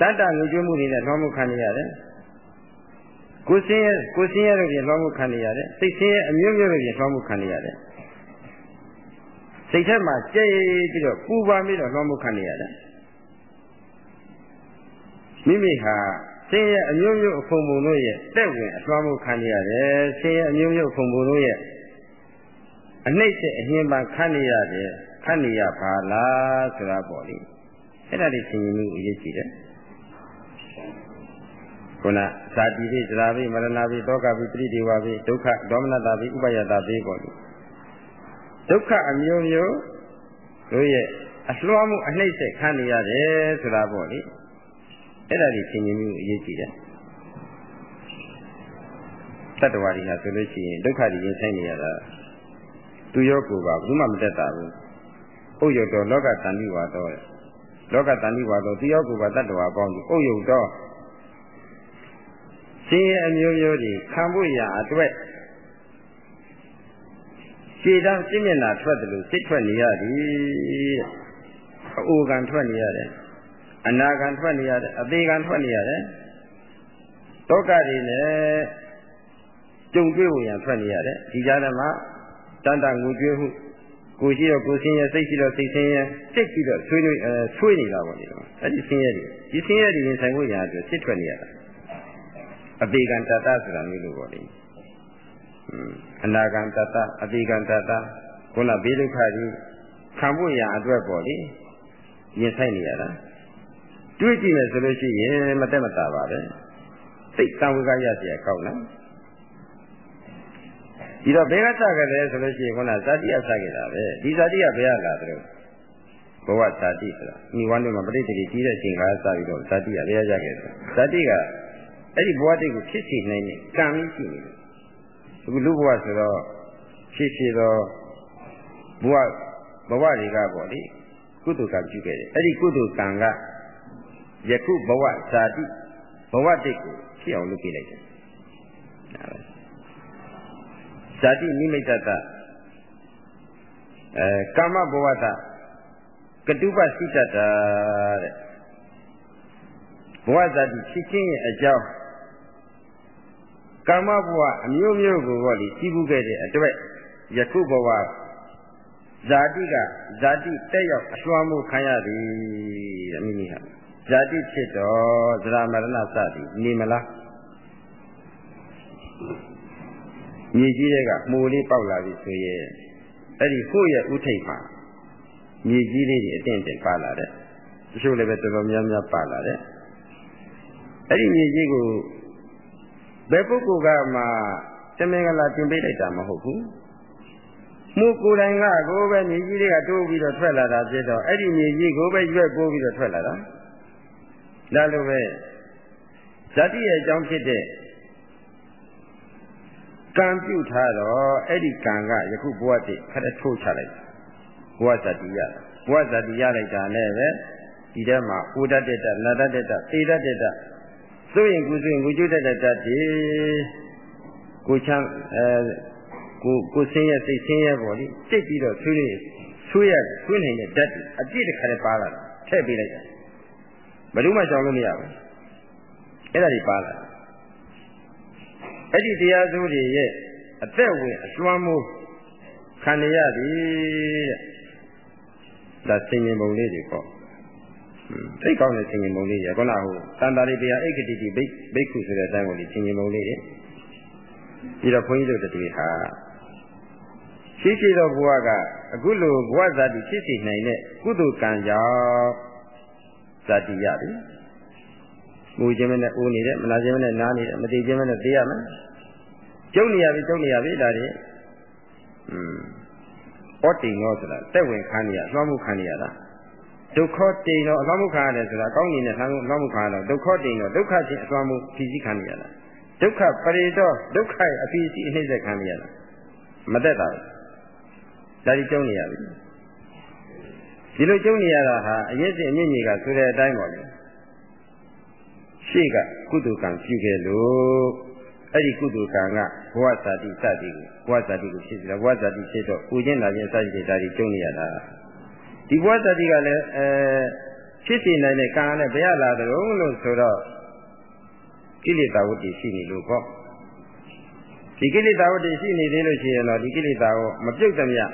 တတ္တငြိကျွမှုတွေနဲ့သွားမှုခံနေရတယ် ကိုယ်စင်းရဲ့ကိုယ်စင်းရဲ့တို့ဖြင့်သွားမှုခံနေရတယ်စိတ်စင်းရဲ့အမျိုးမျိုးတို့ဖြင့်သွားမှုခံနေရတယ်စိတ်ထက်မှာကြဲပြီးတော့ပူပါပြီးတော့သွားမှုခံနေရတယ်မိမိဟာဆင်းရဲအမျိုးမျိုးအဖုံဖုံတို့ရဲ့တက်ဝင်အသွမ်းမှုခံနေရတယ်ဆင်းရဲအမျိုးမျိုးအဖုံဖုံတို့ရဲ့အနှိမ့်တဲ့အရင်ပါခံနေရတယ်ဖတ်နေရပါလားဆိုတာပေါ့လေအဲ့ဒါတွေသင်ရင်မှုအရေးကြီးတယ် ခုနဇာတိပိသရာပိမရဏပိတောကပိပရိဒေဝပိဒုက္ခဒေါမနတာပိဥပယတာပိပေါ့လေဒုက္ခအမျိုးမျိုးတို့ရဲ့အလွှမ်းမှုအနှိမ့်ဆက်ခံနေရတယ်ဆိုတာပေါ့လေအဲ့ဒါတွေသင်ရင်မှုအရေးကြီးတယ်တတ္တဝါတွေဟာဆိုလို့ရှိရင်ဒုက္ခတွေရင်ဆိုင်နေရတာသူရောကိုယ်ပါဘူးမှမတက်တာဘူးဥယျတော်လောကတန်တိဝါတော်လောကတန်တိဝါတော်တိယောကုပါတတ္တဝါပေါင်းဥယျတော် ရှင်ရဲ့အမျိုးမျိုးတွေခံဖို့ရအတွက်ခြေတန်းစိမျက်နာထွက်တယ်လို့စိတ်ထွက်နေရသည်အိုကံထွက်နေရတယ်အနာကံထွက်နေရတယ်အသေးကံထွက်နေရတယ်တောကတွေနဲ့ကြုံတွေ့ဖို့ရန်ထွက်နေရတယ်ဒီကြားထဲမှာတန်တငူကျွေးမှုကိုရှိတော့ကိုဆင်းရဲစိတ်ရှိတော့စိတ်ဆင်းရဲစိတ်ပြီးတော့ဆွေးနွေးအဲဆွေးနေတာပေါ့လေအဲ့ဒီဆင်းရဲတွေဒီဆင်းရဲတွေရင်ဆိုင်ဖို့ရာအတွက်စစ်ထွက်နေရတာ အပေကံတတဆိုတာမျိုးလိုပေါ့လေအနာကံတတအပေကံတတခုနဘေးဒုက္ခကြီးခံဖို့ရာအတွက်ပေါ့လေရင်ဆိုင်နေရတာတွေးကြည့်မယ်ဆိုလို့ရှိရင်မတက်မတာပါပဲ သိတံဝေကရเสียကောင်းလားဒီတော့ဘယ်ကစခဲ့လဲဆိုလို့ရှိရင်ခုနဇာတိအစခဲ့တာပဲဒီဇာတိကဘယ်ကလာတယ်ဘဝဇာတိဆိုတာမိဝမ်းတွေမှာပဋိတ္တိကြီးတဲ့အချိန်ကစပြီးတော့ဇာတိကဘယ်ရကြခဲ့လဲဇာတိက အဲ့ဒီဘဝတိတ်ကိုဖြစ်စီနိုင်တဲ့ကံကြီးရှိနေတယ်အခုလူဘဝဆိုတော့ဖြစ်စီတော့ဘဝဘဝတွေကပေါ့လေကုသိုလ်ကံပြုခဲ့တယ်အဲ့ဒီကုသိုလ်ကံကယခုဘဝဇာတိဘဝတိတ်ကိုဖြစ်အောင်လုပ်ပြလိုက်တယ်ဇာတိနိမိတ်တတအဲကာမဘဝတကတုပစိတ္တတာတဲ့ဘဝဇာတိဖြစ်ခြင်းရဲ့အကြောင်း ကာမဘဝအမျိုးမျိုးကိုပေါ့လေစီးပူးခဲ့တဲ့အတွက်ယခုဘဝဇာတိကဇာတိတက်ရောက်အစွမ်းမှုခံရသည်တဲ့မိမိဟာဇာတိဖြစ်တော့သရမရဏစသည်နေမလားမြေကြီးတွေကမှုလေးပေါက်လာပြီဆိုရင်အဲ့ဒီကိုယ့်ရဲ့ဥထိတ်မှာမြေကြီးလေးတွေအတင်းတင်းပါလာတဲ့တချို့လည်းပဲတော်တော်များများပါလာတဲ့အဲ့ဒီမြေကြီးကို ဘယ်ပုဂ္ဂိုလ်ကမှတမင်္ဂလာတင်ပေးလိုက်တာမဟုတ်ဘူးမှုကိုယ်တိုင်ကကိုယ်ပဲမြေကြီးတွေကတိုးပြီးတော့ထွက်လာတာဖြစ်တော့အဲ့ဒီမြေကြီးကိုပဲရွက်ပိုးပြီးတော့ထွက်လာတာဒါလိုပဲဇတိရဲ့အကြောင်းဖြစ်တဲ့ကံပြုထားတော့အဲ့ဒီကံကယခုဘဝတည်းခက်ထိုးချလိုက်ဘဝဇတိရဘဝဇတိရလိုက်တာနဲ့ပဲဒီထဲမှာဥဒတ္တတနာတတ္တသေတတ္တသို့ရင်ကုသိုလ်ကိုကျွတ်တတ္တတည်းကိုချမ်းအဲကိုကိုဆင်းရဲစိတ်ဆင်းရဲပေါ်လိတိတ်ပြီးတော့ဆွေးနေဆွေးရဆွေးနေတဲ့ဓာတ်အပြည့်တစ်ခါတည်းပါလာထည့်ပေးလိုက်တာဘယ်သူမှရှောင်လို့မရဘူးအဲ့ဒါတွေပါလာအဲ့ဒီတရားစိုးတွေရဲ့အသက်ဝင်အစွမ်းမိုးခံရသည်တဲ့ဒါသင်္င်ပုံလေးတွေပေါ့ သိကောင်းတဲ့သင်္င်ပုံလေးတွေခုနကဟိုတန်တာရိတရားအိက္ခတိတိဘိဘိက္ခုဆိုတဲ့အတိုင်းကိုဒီသင်္င်ပုံလေးတွေပြီးတော့ခွန်ကြီးတို့တည်းဟာရှိရှိသောဘဝကအခုလိုဘဝဇာတိဖြစ်စီနိုင်တဲ့ကုသိုလ်ကံကြောင့်ဇာတိရတယ်။ငိုခြင်းနဲ့အိုးနေတယ်မနာခြင်းနဲ့နားနေတယ်မတိခြင်းနဲ့သိရမယ်။ကျုံနေရပြီကျုံနေရပြီဒါတွေ။อืมဩတိန်ရောဆိုတာတက်ဝင်ခံရလွှမ်းမှုခံရတာ ဒုက္ခတိန်ရောအလွှမ်းမှုခံရတယ်ဆိုတာကောင်းနေတဲ့လွှမ်းမှုခံရတော့ဒုက္ခတိန်ရောဒုက္ခချင်းအလွှမ်းမှုဖြည့်စည်းခံရတာဒုက္ခပရိတောဒုက္ခရဲ့အပြီးစီအနှိမ့်ဆက်ခံရတာမတက်တာဘူးဒါဒီကျုံနေရပြီဒီလိုကျုံနေရတာဟာအရေးစဉ်အမြင့်ကြီးကဆိုတဲ့အတိုင်းပါလေရှေ့ကကုသိုလ်ကံပြုခဲ့လို့အဲ့ဒီကုသိုလ်ကံကဘဝဇာတိစသည်ကိုဘဝဇာတိကိုဖြစ်စီတယ်ဘဝဇာတိဖြစ်တော့ကိုချင်းလာခြင်းစသည်တွေဒါဒီကျုံနေရတာ ဒီဘဝဇာတိကလည်းအဲဖြစ်စီနိုင်တဲ့ကံနဲ့ဘယ်ရလာတယ်လို့ဆိုတော့ကိလေသာဝတ္တိရှိနေလို့ပေါ့ဒီကိလေသာဝတ္တိရှိနေသေးလို့ရှိရင်တော့ဒီကိလေသာကိုမပြုတ်သမျှ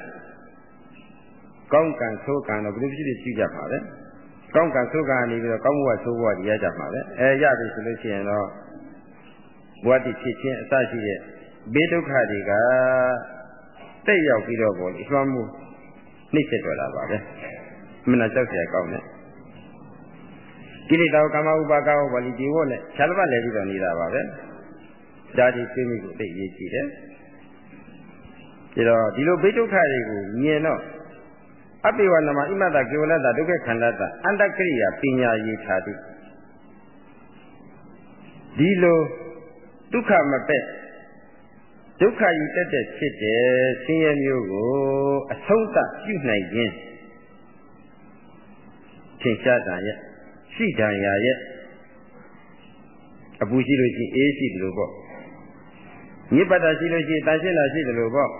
ကောင်းကံဆိုးကံတော့ဘယ်လိုဖြစ်ဖြစ်ရှိကြပါပဲကောင်းကံဆိုးကံနေပြီးတော့ကောင်းမှုကဆိုးဘဝတည်ရကြမှာပဲအဲရပြီဆိုလို့ရှိရင်တော့ဘဝတည်ဖြစ်ခြင်းအစရှိတဲ့ဘေးဒုက္ခတွေကတက်ရောက်ပြီးတော့ပေါ့လေလွှမ်းမှု နှိမ့်ဆက်တော့တာပါပဲအမှန်တော့ကြောက်ကြရကောင်းတယ်ကိလေသာကိုကာမဥပါကဝါလီဒီဝေါနဲ့ခြားပတ်လဲပြီးတော့နေတာပါပဲဒါဒီသိမိကိုသိရေးကြည့်တယ်ဒါတော့ဒီလိုဘိဒုက္ခတွေကိုမြင်တော့အပိဝနမအိမတကေဝလတဒုက္ခခန္ဓာတအန္တကရိယာပညာရေးထားသည်ဒီလိုဒုက္ခမပက် ဒုက္ခယူတတ်တဲ့ဖြစ်တဲ့ဆင်းရဲမျိုးကိုအဆုံးသတ်ပြုနိုင်ခြင်းထင်ရှားတာရဲ့ရှိတန်ရာရဲ့အပူရှိလို့ရှိအေးရှိတယ်လို့ပေါ့ညစ်ပတ်တာရှိလို့ရှိတန်ရှင်းတာရှိတယ်လို့ပေါ့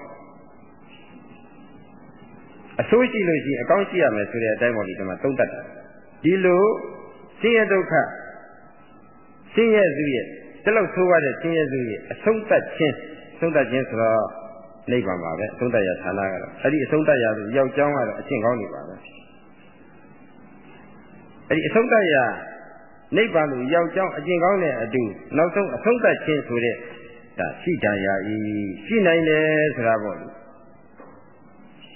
အဆိုးရှိလို့ရှိအကောင်းရှိရမယ်ဆိုတဲ့အတိုင်းပေါ်ဒီမှာသုံးတတ်တာဒီလိုဆင်းရဲဒုက္ခဆင်းရဲစုရဲ့တလောက်ဆိုးရတဲ့ဆင်းရဲစုရဲ့အဆုံးသတ်ခြင်း ဆုံးသတ်ခြင်းဆိုတော့နိဗ္ဗာန်ပါပဲအဆုံးသတ်ရဌာနကတော့အဲ့ဒီအဆုံးသတ်ရလို့ရောက်ကြောင်းကတော့အရှင်းကောင်းနေပါပဲအဲ့ဒီအဆုံးသတ်ရနိဗ္ဗာန်ကိုရောက်ကြောင်းအကျင့်ကောင်းတဲ့အတူနောက်ဆုံးအဆုံးသတ်ခြင်းဆိုတဲ့ဒါရှိကြရာဤရှိနိုင်တယ်ဆိုတာပေါ့လေ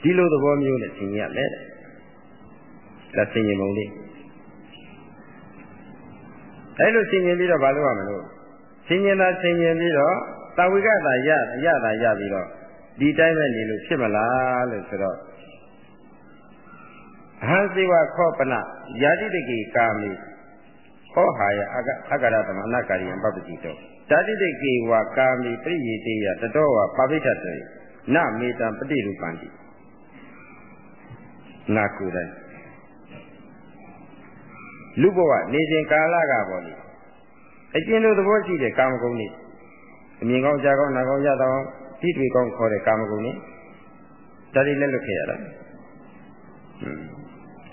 ဒီလိုသဘောမျိုးနဲ့သင်ရမယ်ဒါသင်ရင်ပုံလေးအဲ့လိုသင်ရင်ပြီးတော့ဘာလုပ်ရမလို့ဆင်ញင်သာဆင်ញင်ပြီးတော့ တာဝိကတာရရတာရပြီးတော့ဒီတိုင်းပဲနေလို့ဖြစ်မလားလို့ဆိုတော့အဟံစေဝခောပနယာတိတကေကာမိဟောဟာယအကအကရသမအနကာရိယံပပတိတောဓာတိတကေဝကာမိပရိယေတေယတတောဝပါပိဋ္ဌတေနမေတံပฏิရူပံတိငါကိုယ်တိုင်လူဘဝနေစဉ်ကာလကပေါ်လေအကျဉ်းတို့သဘောရှိတဲ့ကာမဂုဏ်တွေ အမြင်ကောင်းကြားကောင်းနားကောင်းရတော့သိတွေ့ကောင်းခေါ်တဲ့ကာမဂုဏ်တွေဒါတွေလက်လွတ်ခဲ့ရတာ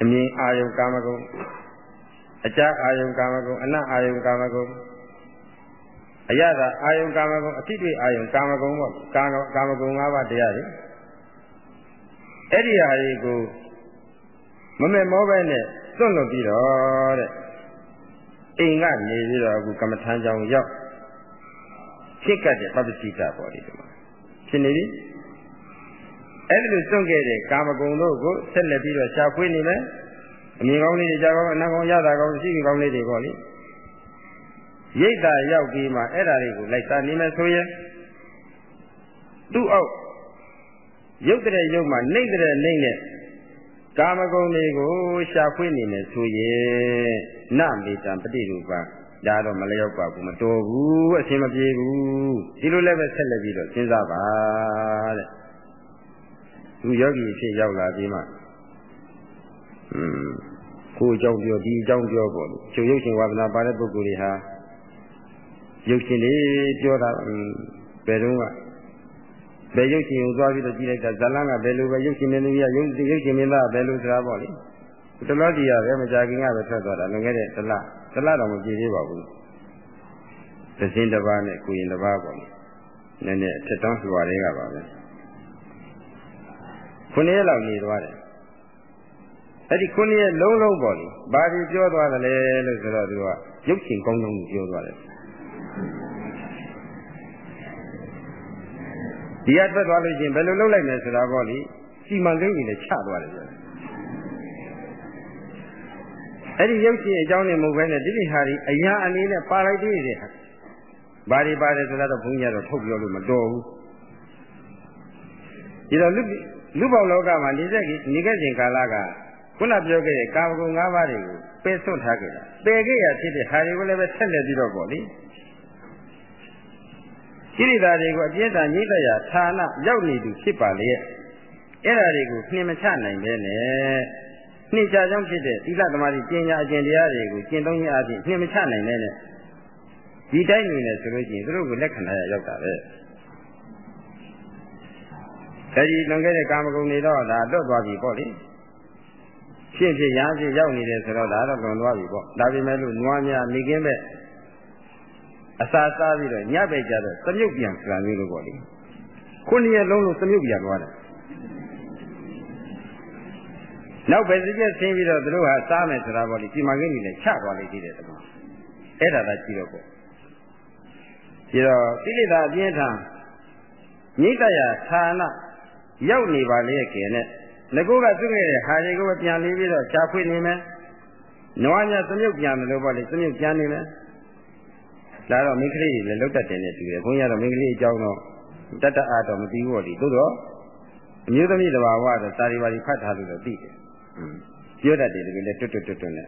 အမြင်အာယုကာမဂုဏ်အကြအာယုကာမဂုဏ်အနအာယုကာမဂုဏ်အရသာအာယုကာမဂုဏ်အသိတွေ့အာယုကာမဂုဏ်ပေါ့ကာမကာမဂုဏ်၅ပါးတရားတွေအဲ့ဒီဟာတွေကိုမမဲ့မောပဲနဲ့သွန့်လွတ်ပြီးတော့တဲ့အိမ်ကနေပြီးတော့အခုကမ္မထမ်းကြောင်ရောက် ဖြစ်ကတ်တဲ့ပပ္ပစိတပေါ့ဒီမှာဖြစ်နေပြီအဲ့ဒီလိုစွန့်ခဲ့တဲ့ကာမဂုဏ်တို့ကိုဆက်လက်ပြီးတော့ရှားဖွေးနေမယ်အမြင်ကောင်းလေးတွေကြားကောင်းအနာကောင်းရတာကောင်းရှိကောင်းလေးတွေပေါ့လေရိတ်တာရောက်ပြီးမှအဲ့ဒါတွေကိုလိုက်စားနေမယ်ဆိုရင်သူ့အောက်ရုပ်တဲ့ရုပ်မှာနှိမ့်တဲ့နှိမ့်တဲ့ကာမဂုဏ်တွေကိုရှာဖွေနေမယ်ဆိုရင်နမေတံပฏิရူပ ဒါတော့မလျောက်ပါဘူးမတော်ဘူးအရှင်းမပြေဘူးဒီလိုလည်းပဲဆက်လက်ပြီးတော့စဉ်းစားပါတဲ့သူယောဂီဖြစ်ရောက်လာပြီးမှอืมကိုအကြောင်းပြောဒီအကြောင်းပြောပေါ့လေချုပ်ရုပ်ရှင်ဝါဒနာပါတဲ့ပုဂ္ဂိုလ်တွေဟာရုပ်ရှင်လေးပြောတာဘယ်တော့ကဘယ်ရုပ်ရှင်ကိုသွားပြီးတော့ကြည့်လိုက်တာဇလန်းကဘယ်လိုပဲရုပ်ရှင်မင်းသမီးကရုပ်ရုပ်ရှင်မင်းသားဘယ်လိုဆိုတာပေါ့လေတလောကြီးရပဲမကြခင်ကပဲထွက်သွားတာလွန်ခဲ့တဲ့တလ တလတော့မကြည့်သေးပါဘူးသစင်းတစ်ပါးနဲ့ကိုရင်တစ်ပါးပေါ့လေနည်းနည်းအထက်တောင်းလွှာတွေကပါပဲခုနှစ်ရက်လောက်နေသွားတယ်အဲ့ဒီခုနှစ်ရက်လုံးလုံးပေါ့လေဘာဒီပြောသွားတယ်လဲလို့ဆိုတော့သူကရုပ်ရှင်ကောင်းကောင်းကိုပြောသွားတယ်ဒီကထွက်သွားလို့ရှိရင်ဘယ်လိုလုပ်လိုက်မယ်ဆိုတာပေါ့လေစီမံကိန်းကြီးနဲ့ချသွားတယ်ပြောတယ် အဲ့ဒီရုပ်ရှင်အကြောင်းနဲ့မဟုတ်ဘဲနဲ့ဒီဒီဟာဒီအရာအနေနဲ့ပါလိုက်သေးတယ်ဟာဘာတွေပါတယ်ဆိုတာတော့ဘုန်းကြီးကတော့ထုတ်ပြောလို့မတော်ဘူးဒီတော့လူလူပေါလောကမှာနေဆက်နေခဲ့စဉ်ကာလကခုနပြောခဲ့တဲ့ကာမဂုဏ်၅ပါးတွေကိုပယ်စွန့်ထားခဲ့တာပယ်ခဲ့ရဖြစ်တဲ့ဟာတွေကိုလည်းပဲဆက်လက်ပြီးတော့ပေါ့လေကိရိတာတွေကိုအပြည့်အစုံညှိတရဌာနရောက်နေသူဖြစ်ပါလေအဲ့ဒါတွေကိုနှင်မချနိုင်ပဲနဲ့ နှင်ချကြောင်းဖြစ်တဲ့သီလသမာဓိပညာအကျင့်တရားတွေကိုကျင့်သုံးခြင်းအပြင်နှင်မချနိုင်နဲ့နဲ့ဒီတိုင်းနေနေဆိုလို့ရှိရင်သူတို့ကိုလက်ခံရရောက်တာပဲအဲဒီလွန်ခဲ့တဲ့ကာမဂုဏ်တွေတော့ဒါလွတ်သွားပြီပေါ့လေဖြစ်ဖြစ်ရာဖြစ်ရောက်နေတယ်ဆိုတော့ဒါတော့လွန်သွားပြီပေါ့ဒါပေမဲ့လို့နွားများနေကင်းမဲ့အစာစားပြီးတော့ညပဲကြတော့သမြုပ်ပြန်ဆံမျိုးလို့ပေါ့လေခုနှစ်ရက်လုံးလုံးသမြုပ်ပြန်သွားတယ် နောက်ပဲစကြက်ဆင်းပြီးတော့သူတို့ဟာစားမယ်ဆိုတာပေါ့လေဒီမှာကိန်းကြီးလည်းချသွားလိမ့်သေးတယ်တမအဲ့ဒါသာကြည့်တော့ပေါ့ဒီတော့ကိလေသာအပြင်းထန်ညိတရဌာနရောက်နေပါလေခင်နဲ့ငကိုကသူ့ခဲ့တဲ့ဟာတွေကိုပဲပြန်လေးပြီးတော့ရှားဖွေနေမယ်နွားများသမြုပ်ပြန်တယ်လို့ပေါ့လေသမြုပ်ပြန်နေမယ်ဒါတော့မိန်းကလေးတွေလည်းလုတ်တတ်တယ်နဲ့တူတယ်ဘုန်းကြီးကတော့မိန်းကလေးအကြောင်းတော့တတ်တအားတော့မသိဘူးပေါ့ဒီသို့တော့အမျိုးသမီးတစ်ပါးကတော့စာရီပါရီဖတ်ထားလို့တော့သိတယ် ပြောတတ်တယ်တကယ်လည်းတွတ်တွတ်တွတ်တွတ်နဲ့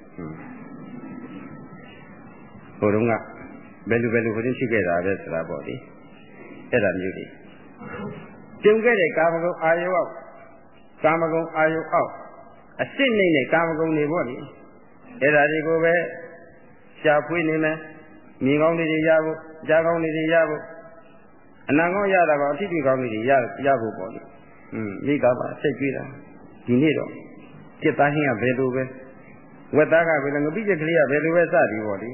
ဟိုတုန်းကဘယ်လိုဘယ်လိုဟိုတင်းရှိခဲ့တာပဲဆိုတာပေါ့လေအဲ့ဒါမျိုးတွေကျုံခဲ့တဲ့ကာမဂုဏ်အာယုအောက်ကာမဂုဏ်အာယုအောက်အစ်စ်နေတဲ့ကာမဂုဏ်တွေပေါ့လေအဲ့ဒါတွေကိုပဲရှားဖွေးနေမယ်မြင်ကောင်းလေးတွေရဖို့ကြားကောင်းလေးတွေရဖို့အနံကောင်းရတာကအထီးတွေကောင်းလေးတွေရရဖို့ပေါ့လေอืมမိသားပါစိတ်ကြွေးတာဒီနေ့တော့ จิตသားဟင်းကဘယ်လိုပဲဝက်သားကဘယ်လိုငပိချက်ကလေးကဘယ်လိုပဲစသည်ပေါ့လေ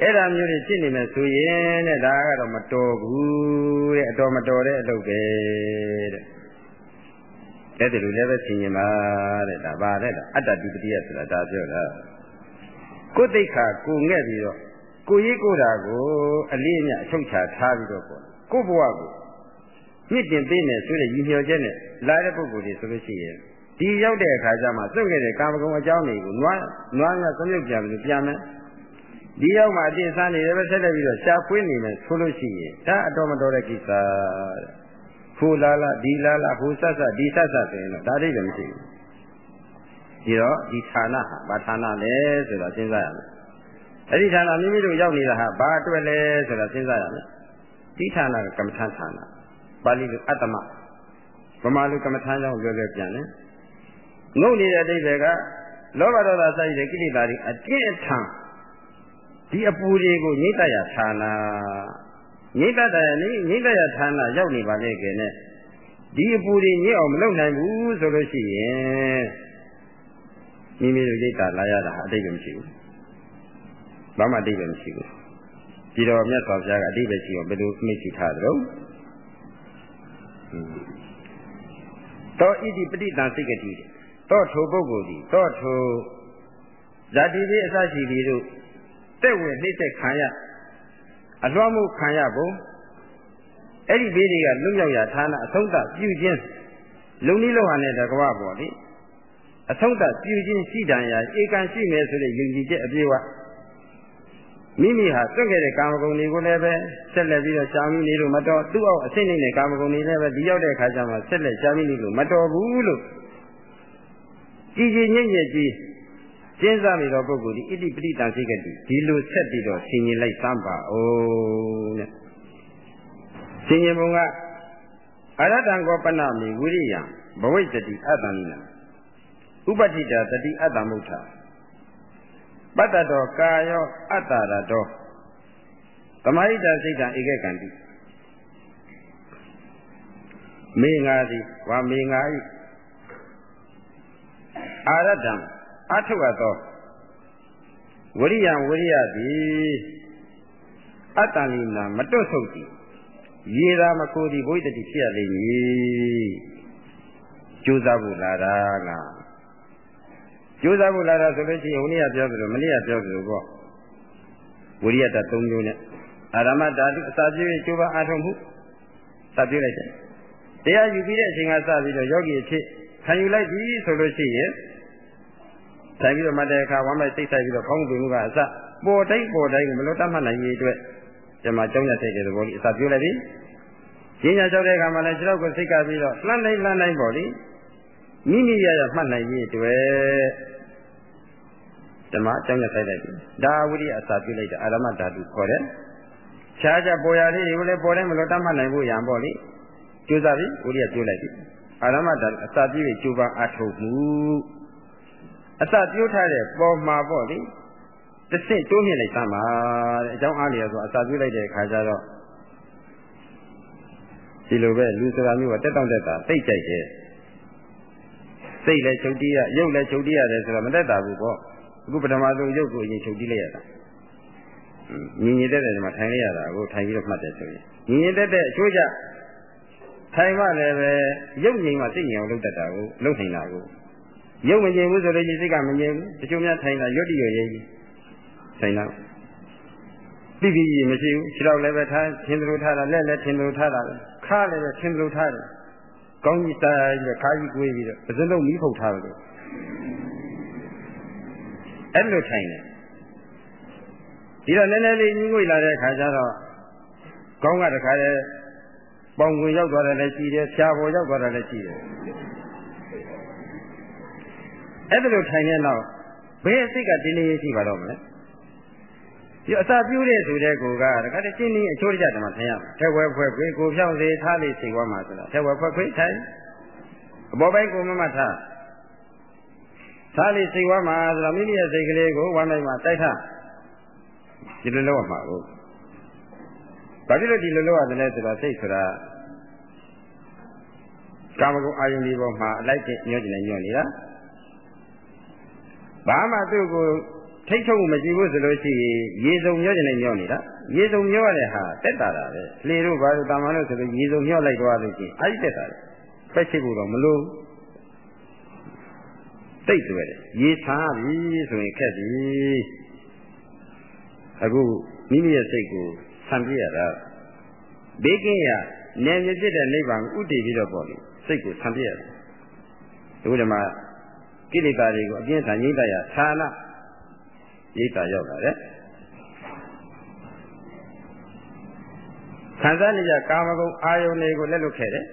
အဲ့ဒါမျိုးတွေဖြစ်နေမယ်ဆိုရင်တဲ့ဒါကတော့မတော်ဘူးတဲ့အတော်မတော်တဲ့အလုပ်ပဲတဲ့အဲ့ဒီလိုလည်းပဲဆင်ញင်ပါတဲ့ဒါပါတဲ့အတ္တတိပတိယဆိုတာဒါပြောတာကိုယ်သိက္ခာကိုငဲ့ပြီးတော့ကိုရေးကိုတာကိုအလေးအမြတ်အချုပ်ချာထားပြီးတော့ပေါ့ကိုဘဝကိုမြင့်တင်ပေးမယ်ဆိုတဲ့ရည်မျှော်ချက်နဲ့လာတဲ့ပုဂ္ဂိုလ်တွေဆိုလို့ရှိရင် ဒီရောက်တဲ့အခါကျမှစွန့်ခဲ့တဲ့ကာမဂုဏ်အကြောင်းတွေကိုနွားနွားကသမြုပ်ပြန်ပြီးပြန်မယ်ဒီရောက်မှအပြည့်စားနေတယ်ပဲဆက်လက်ပြီးတော့ရှားဖွေးနေမယ်ဆိုလို့ရှိရင်ဒါအတော်မတော်တဲ့ကိစ္စတဲ့ဖူလာလာဒီလာလာဟိုဆက်ဆက်ဒီဆက်ဆက်ဆိုရင်တော့ဒါအိဗယ်မရှိဘူးဒီတော့ဒီဌာနဟာဘာဌာနလဲဆိုတော့စဉ်းစားရမယ်အဲ့ဒီဌာနမိမိတို့ရောက်နေတာဟာဘာအတွက်လဲဆိုတော့စဉ်းစားရမယ်ဒီဌာနကကမ္မထဌာနပါဠိလိုအတ္တမဗမာလိုကမ္မထကြောင့်ပြောပြောပြန်တယ် ငုတ်နေတဲ့အတိတ်ကလောဘဒေါသစိုက်တဲ့ကိလေသာတွေအကျင့်အထံဒီအပူတွေကိုငိမ့်တရဌာနငိမ့်တတရနေငိမ့်တရဌာနရောက်နေပါလေကဲနဲ့ဒီအပူတွေညစ်အောင်မလုပ်နိုင်ဘူးဆိုလို့ရှိရင်မိမိတို့ရိတ်တာလာရတာအတိတ်ကမရှိဘူးဘာမှအတိတ်ကမရှိဘူးဒီတော့မြတ်စွာဘုရားကအတိတ်ပဲရှိအောင်ဘယ်လိုမိတ်ရှိထားသလဲတောဣတိပဋိသင်္စိကတိတော ထိုပုဂ္ဂိုလ်သည်တောထိုဇာတိပိအစရှိသည်တို့တက်ဝင်နှိမ့်သက်ခံရအလွှမ်းမှုခံရပုံအဲ့ဒီဘေးတွေကလွတ်မြောက်ရာဌာနအဆုံးသပြုခြင်းလုံနည်းလောက်ဟာနဲ့တကွာပေါ့လေအဆုံးသပြုခြင်းရှိတန်ရာဧကန်ရှိမယ်ဆိုတဲ့ယုံကြည်ချက်အပြည့်ဝမိမိဟာတွက်ခဲ့တဲ့ကာမဂုဏ်တွေကိုလည်းပဲဆက်လက်ပြီးတော့ရှားမိနေလို့မတော်သူ့အောင်အစိမ့်နေတဲ့ကာမဂုဏ်တွေလည်းပဲဒီရောက်တဲ့အခါကျမှဆက်လက်ရှားမိနေလို့မတော်ဘူးလို့ ကြည်ကြည်ညင်ညင်ကြီးကျင်းစားနေသောပုဂ္ဂိုလ်ဒီဣတိပဋိတံစိကတိဒီလိုဆက်ပြီးတော့ဆင်ញင်လိုက်စမ်းပါဦးတဲ့ဆင်ញင်ပုံကအရတ္တံကောပနမိဝိရိယံဘဝိတ္တိအတ္တနိနာဥပတိတာတတိအတ္တမုဋ္ဌာပတ္တတော်ကာယောအတ္တရတောသမာဟိတစိတ်တံဧကကံတိမေငါသည်ဝါမေငါဤ အာရတံအထုအပ်သောဝရိယဝရိယသည်အတ္တလိနာမတွတ်ဆုပ်သည်ရေသာမကိုသည်ဘုရားတိဖြစ်ရလိမ့်မည်ကြိုးစားဖို့လာတာကကြိုးစားဖို့လာတာဆိုလို့ရှိရင်ဟိုနေ့ကပြောသလိုမနေ့ကပြောသလိုပေါ့ဝရိယတ၃မျိုးနဲ့အာရမဓာတုအစာပြည့်ကျိုးပါအားထုတ်မှုစပြည့်လိုက်တယ်တရားယူပြီးတဲ့အချိန်ကစပြီးတော့ယောဂီအဖြစ် ခံယူလိုက်ပြီဆိုလို့ရှိရင်ထိုင်ပြီးတော့မှတဲ့အခါဝမ်းမိုက်စိတ်ဆိုင်ပြီးတော့ကောင်းမှုကအစပေါ်တိုင်းပေါ်တိုင်းကိုမလွတ်တတ်မှနိုင်ရေးအတွက်ဒီမှာကြောင်းရတဲ့တဲ့သဘောလေးအစပြောလိုက်ပြီ။ရင်းညာလျှောက်တဲ့အခါမှာလည်းခြေထောက်ကိုစိတ်ကပြီးတော့လှမ်းနိုင်လှမ်းနိုင်ပေါ့လေ။မိမိရရမှတ်နိုင်ရေးအတွက်ဓမ္မအကြောင်းရဆိုင်လိုက်ပြီ။ဒါဝိရိယအစပြုလိုက်တဲ့အာရမဓာတုခေါ်တယ်။ခြားကြပေါ်ရလေးတွေကိုလည်းပေါ်တိုင်းမလွတ်တတ်မှနိုင်ဖို့ရံပေါ့လေ။ကျိုးစားပြီဝိရိယပြုလိုက်ပြီ။ အာရမဓာတုအစပြုပြီးကျိုးပန်းအထုတ်မှုအစပြိုးထားတဲ့ပေါ်မှာပေါ့လေတစ်ဆင့်တိုးမြင့်လိုက်သမ်းပါတဲ့အကြောင်းအားလျော်ဆိုအစာပြိုးလိုက်တဲ့အခါကျတော့ဒီလိုပဲလူဆိုတာမျိုးကတက်တောင့်တက်တာသိကြိုက်တယ်စိတ်လည်းချုပ်တီးရရုပ်လည်းချုပ်တီးရတယ်ဆိုတော့မတက်တာဘူးပေါ့အခုပထမဆုံးရုပ်ကိုအရင်ချုပ်တီးလိုက်ရတာညီညီတက်တဲ့ဒီမှာထိုင်လိုက်ရတာကိုထိုင်ပြီးတော့မှတ်တယ်ဆိုရင်ညီညီတက်တဲ့အချိုးကျ ထိုင်မှလည်းပဲရုပ်ငြိမ်မှစိတ်ငြိမ်အောင်လုပ်တတ်တာကိုလုပ်နိုင်တာကိုရုပ်မငြိမ်ဘူးဆိုလို့ရှိရင်စိတ်ကမငြိမ်ဘူးတချို့များထိုင်တာရွတ်တရွတ်ရေးကြီးထိုင်တာတိတိကြီးမရှိဘူးခြေတော့လည်းပဲထားထင်းသလိုထားတာလက်လည်းထင်းသလိုထားတာခါလည်းပဲထင်းသလိုထားတယ်ကောင်းကြီးတိုင်းပြီးခါကြီးကိုွေးပြီးတော့ပစလုံးမီးဖုတ်ထားတယ်အဲ့လိုထိုင်တယ်ဒီတော့နည်းနည်းလေးညီးငွေလာတဲ့အခါကျတော့ကောင်းကတခါလဲ ပေါင်ခွင်ရောက်သွားတယ်လည်းရှိတယ်ဖြာပေါ်ရောက်သွားတယ်လည်းရှိတယ်အဲ့ဒါလိုထိုင်နေတော့ဘယ်အစိတ်ကတင်းနေရှိပါတော့မလဲဒီအစာပြူးတဲ့ဆိုတဲ့ကိုကတခါတည်းရှင်းနေအချိုးတကြတယ်မှာထိုင်ရမှာထဲဝဲဖွဲခွေကိုဖြောင်းစေထားလေးစိတ်ဝါမှာဆိုတာထဲဝဲဖွဲခွေထိုင်အပေါ်ပိုင်းကိုမမထားထားလေးစိတ်ဝါမှာဆိုတာမိမိရဲ့စိတ်ကလေးကိုဝမ်းတိုင်းမှာတိုက်ထားဒီလိုလုပ်ရမှာကို ဘာဖြစ်လို့ဒီလိုလုပ်ရတယ်လဲဆိုတော့စိတ်ဆိုတာကာမဂုဏ်အာယုန်ဒီပေါ်မှာအလိုက်တဲ့ညှို့ကျင်နေညှို့နေတာဘာမှသူ့ကိုထိတ်ထုတ်မှုမရှိဘူးဆိုလို့ရှိရင်ရေစုံမျောကျင်နေမျောနေတာရေစုံမျောရတဲ့ဟာတက်တာတာပဲလေတို့ဘာလို့တာမန်လို့ဆိုလို့ရေစုံမျောလိုက်သွားလို့ရှိရင်အဲ့ဒီတက်တာလေပက်ချစ်ဖို့တော့မလို့တိတ်တွေ့တယ်ရေဆားပြီဆိုရင်ခက်ပြီအခုမိမိရဲ့စိတ်ကို ဆံပြရတာဘေးကင်းရနေမြစ်တဲ့နိဗ္ဗာန်ကိုဥတည်ပြီးတော့ပေါ့လေစိတ်ကိုဆံပြရတယ်အခုဒီမှာကိလေသာတွေကိုအပြင်းထန်ငြိမ့်တရဌာနငြိမ့်တာရောက်လာတယ်ခံစားနေကြကာမဂုဏ်အာယုန်တွေကိုလက်လွတ်ခဲ့တယ်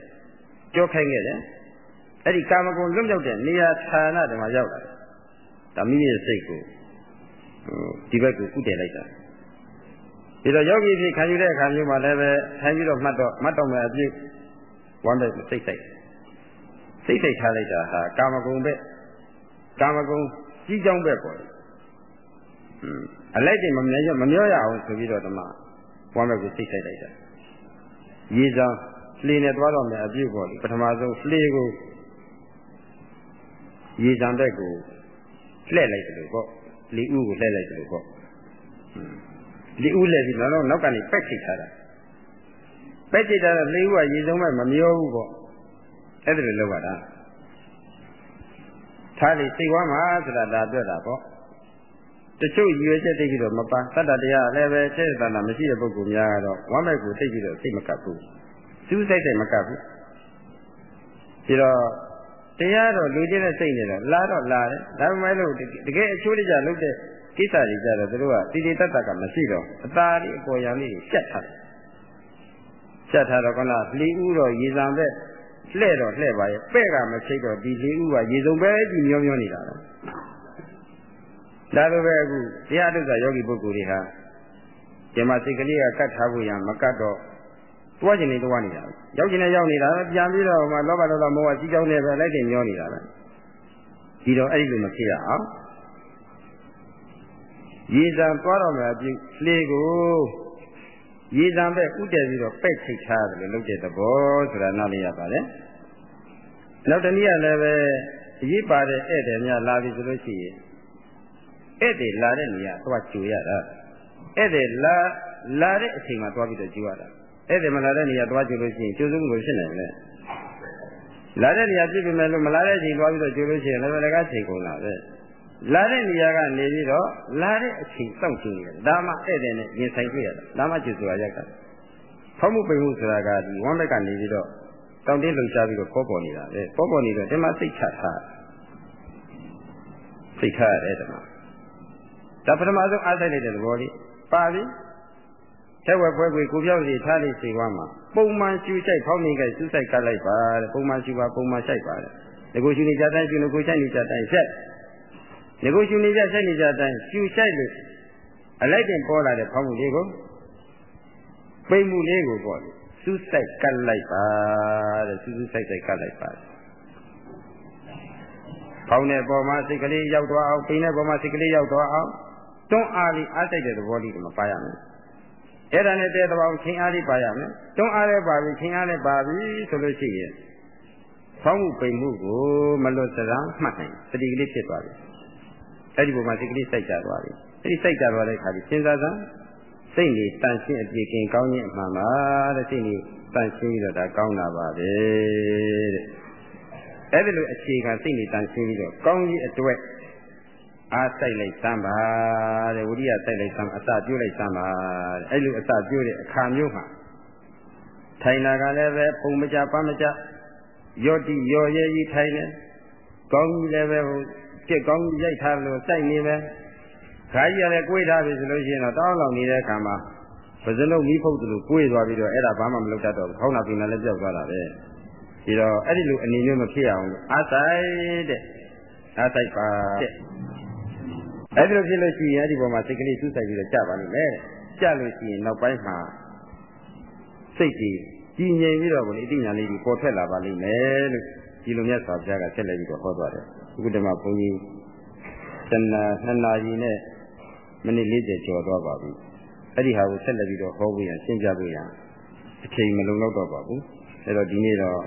ကြောက်ခိုင်းခဲ့တယ်အဲ့ဒီကာမဂုဏ်လွတ်မြောက်တဲ့နေရာဌာနတမှာရောက်လာတယ်ဒါမိမိရဲ့စိတ်ကိုဒီဘက်ကိုကုတည်လိုက်တာ ဒီတော့ယောဂီဖြစ်ခံယူတဲ့အခါမျိုးမှာလည်းပဲထိုင်ပြီးတော့မှတ်တော့မှတ်တော့မယ်အပြည့်ဝမ်းပဲစိတ်စိတ်စိတ်စိတ်ထားလိုက်တာဟာကာမဂုဏ်ပဲကာမဂုဏ်ကြီးကြောင်းပဲပေါ့အလိုက်တင်မမြဲမမျောရအောင်ဆိုပြီးတော့ဓမ္မဝမ်းပဲကိုစိတ်ဆိုင်လိုက်တာရေစာလှေနဲ့သွားတော့မယ်အပြည့်ပေါ့လေပထမဆုံးလှေကိုရေစံဘက်ကိုလှည့်လိုက်တယ်လို့ပေါ့လီဥကိုလှည့်လိုက်တယ်လို့ပေါ့ လီဥလှည့်ပြီးတော့နောက်ကနေပက်ချိတ်ထားတာပက်ချိတ်ထားတော့လီဥကရေစုံမဲ့မမျောဘူးပေါ့အဲ့ဒါလိုလုပ်ရတာထားလေစိတ်ဝမ်းမှာဆိုတာဒါတွေ့တာပေါ့တချို့ရွေချက်တိတ်ပြီးတော့မပါတတ္တတရားလည်းပဲစိတ်တဏမရှိတဲ့ပုဂ္ဂိုလ်များကတော့ဝမ်းမဲ့ကိုတိတ်ပြီးတော့စိတ်မကပ်ဘူးစူးစိုက်တယ်မကပ်ဘူးဒီတော့တရားတော့လူချင်းတဲ့စိတ်နေတော့လာတော့လာတယ်ဒါပေမဲ့လို့တကယ်အချိုးတကြလုပ်တဲ့ ကိစ္စတွေကြတော့သူတို့ကတည်တည်တတ်တတ်ကမရှိတော့အသာလေးအပေါ်ရံလေးရှက်ထားတယ်ရှက်ထားတော့ကလားလီဥတော့ရေစံပဲလှဲ့တော့လှဲ့ပါရဲ့ပဲ့ကမချိတ်တော့ဒီလီဥကရေစုံပဲကြည့်မျောမျောနေတာတော့ဒါလိုပဲအခုတရားဒုက္ခယောဂီပုဂ္ဂိုလ်တွေဟာဒီမှာစိတ်ကလေးကကတ်ထားဖို့ရမကတ်တော့တွားကျင်နေတွားနေတာရောက်ကျင်နေရောက်နေတာပဲပြန်ပြီးတော့မှလောဘဒေါသမောဟကြီးကြောင်းနေပဲလိုက်တင်မျောနေတာပဲဒီတော့အဲ့ဒီလိုမဖြစ်ရအောင် ရေစံသွားတော့မယ်အပြည့်လေကိုရေစံပဲဥတည်ပြီးတော့ပဲ့ချိတ်ထားတယ်လို့လုပ်တဲ့သဘောဆိုတာနားလည်ရပါတယ်နောက်တနည်းလည်းပဲအရေးပါတဲ့ဧည့်သည်များလာပြီဆိုလို့ရှိရင်ဧည့်သည်လာတဲ့နေရာသွားကြိုရတာဧည့်သည်လာလာတဲ့အချိန်မှာသွားပြီးတော့ကြိုရတာဧည့်သည်မလာတဲ့နေရာသွားကြိုလို့ရှိရင်ကျိုးစုံလို့ဖြစ်နိုင်တယ်လာတဲ့နေရာပြည့်ပြီမဲ့လို့မလာတဲ့အချိန်သွားပြီးတော့ကြိုလို့ရှိရင်လည်းလည်းကချိန်ကုန်လာပဲ လာတဲ့နေရာကနေပြီးတော့လာတဲ့အချိန်စောင့်ကြည့်ရတယ်ဒါမှဧည့်သည်နဲ့ရင်ဆိုင်တွေ့ရတာဒါမှကျိုးဆိုတာရက်တာဖောက်မှုပိန်မှုဆိုတာကဒီဝမ်းဘက်ကနေပြီးတော့တောင်းတင်းလှုပ်ရှားပြီးတော့ပေါ်ပေါ်နေတာပဲပေါ်ပေါ်နေတော့ဒီမှာစိတ်ချထားစိတ်ထားရတယ်ဒီမှာဒါပထမဆုံးအားဆိုင်လိုက်တဲ့သဘောလေးပါပြီထဲဝဲပွဲကိုကိုပြောက်စီထားလိစေဝါမှာပုံမှန်ရှူဆိုင်ဖောက်နေကြစူးစိုက်ကလိုက်ပါတဲ့ပုံမှန်ရှူပါပုံမှန်ဆိုင်ပါတဲ့ဒီကိုရှူနေကြတိုင်းရှူနေကိုဆိုင်နေကြတိုင်းဆက် ဒီကိုရှူနေကြဆိုင်နေကြတိုင်းရှူဆိုင်လို့အလိုက်တင်ပေါ်လာတဲ့ဖောက်မှုလေးကိုပိတ်မှုလေးကိုပေါ့လေစူးစိုက်ကတ်လိုက်ပါတဲ့စူးစူးစိုက်စိုက်ကတ်လိုက်ပါဖောင်းတဲ့ပေါ်မှာစိတ်ကလေးရောက်သွားအောင်ပိန်တဲ့ပေါ်မှာစိတ်ကလေးရောက်သွားအောင်တွန်းအားလေးအားတိုက်တဲ့သဘောလေးကိုမပါရမယ်အဲ့ဒါနဲ့တဲ့တဘောင်ချင်းအားလေးပါရမယ်တွန်းအားလေးပါပြီချင်းအားလေးပါပြီဆိုလို့ရှိရင်ဖောင်းမှုပိန်မှုကိုမလွတ်စရာမှတ်နိုင်စတိကလေးဖြစ်သွားပြီ အဲ့ဒီပုံမှာစိတ်ကလေးစိုက်ကြသွားပြီအဲ့ဒီစိုက်ကြသွားတဲ့အခါကျစဉ်းစားစမ်းစိတ်နေတန်ရှင်းအပြေကင်ကောင်းခြင်းအမှန်ပါတဲ့စိတ်နေတန်ရှင်းပြီးတော့ဒါကောင်းတာပါပဲတဲ့အဲ့ဒီလိုအခြေခံစိတ်နေတန်ရှင်းပြီးတော့ကောင်းကြီးအတွက်အားဆိုင်လိုက်စမ်းပါတဲ့ဝိရိယဆိုင်လိုက်စမ်းအစာပြုတ်လိုက်စမ်းပါတဲ့အဲ့လိုအစာပြုတ်တဲ့အခါမျိုးမှာထိုင်တာကလည်းပဲပုံမကြပန်းမကြရော့တိရော်ရဲကြီးထိုင်နေကောင်းကြီးလည်းပဲဟို ကြက်ကောင်းကြီးရိုက်ထားလို့စိုက်နေပဲခါကြီးကလည်းကိုွေးထားပြီဆိုလို့ရှိရင်တော့တောင်းလောင်နေတဲ့အခါမှာပဇလုံးမိဖုတ်တယ်လို့ကိုွေးသွားပြီးတော့အဲ့ဒါဘာမှမလုပ်တတ်တော့ဘူးခေါင်းနာပင်လည်းပြောက်သွားတာပဲဒီတော့အဲ့ဒီလိုအနေမျိုးမဖြစ်အောင်အားဆိုင်တဲ့အားဆိုင်ပါတဲ့အဲ့ဒီလိုဖြစ်လို့ရှိရင်အဲ့ဒီပေါ်မှာစိတ်ကလေးစူးစိုက်ပြီးတော့ကြာပါလိမ့်မယ်ကြာလို့ရှိရင်နောက်ပိုင်းမှာစိတ်ကြီးကြည်ငြိမ်ပြီးတော့ဘုရားအတိညာလေးကြီးပေါ်ထွက်လာပါလိမ့်မယ်လို့ဒီလိုမြတ်စွာဘုရားကဆက်လက်ပြီးတော့ဟောသွားတယ် အခုတည်းမှာဘုန်းကြီးတဏ္ဍာနှစ်နာရီနဲ့မိနစ်40ကျော်သွားပါပြီအဲ့ဒီဟာကိုဆက်လက်ပြီးတော့ဟောဖို့ရရှင်းပြဖို့ရအချိန်မလုံလောက်တော့ပါဘူးအဲ့တော့ဒီနေ့တော့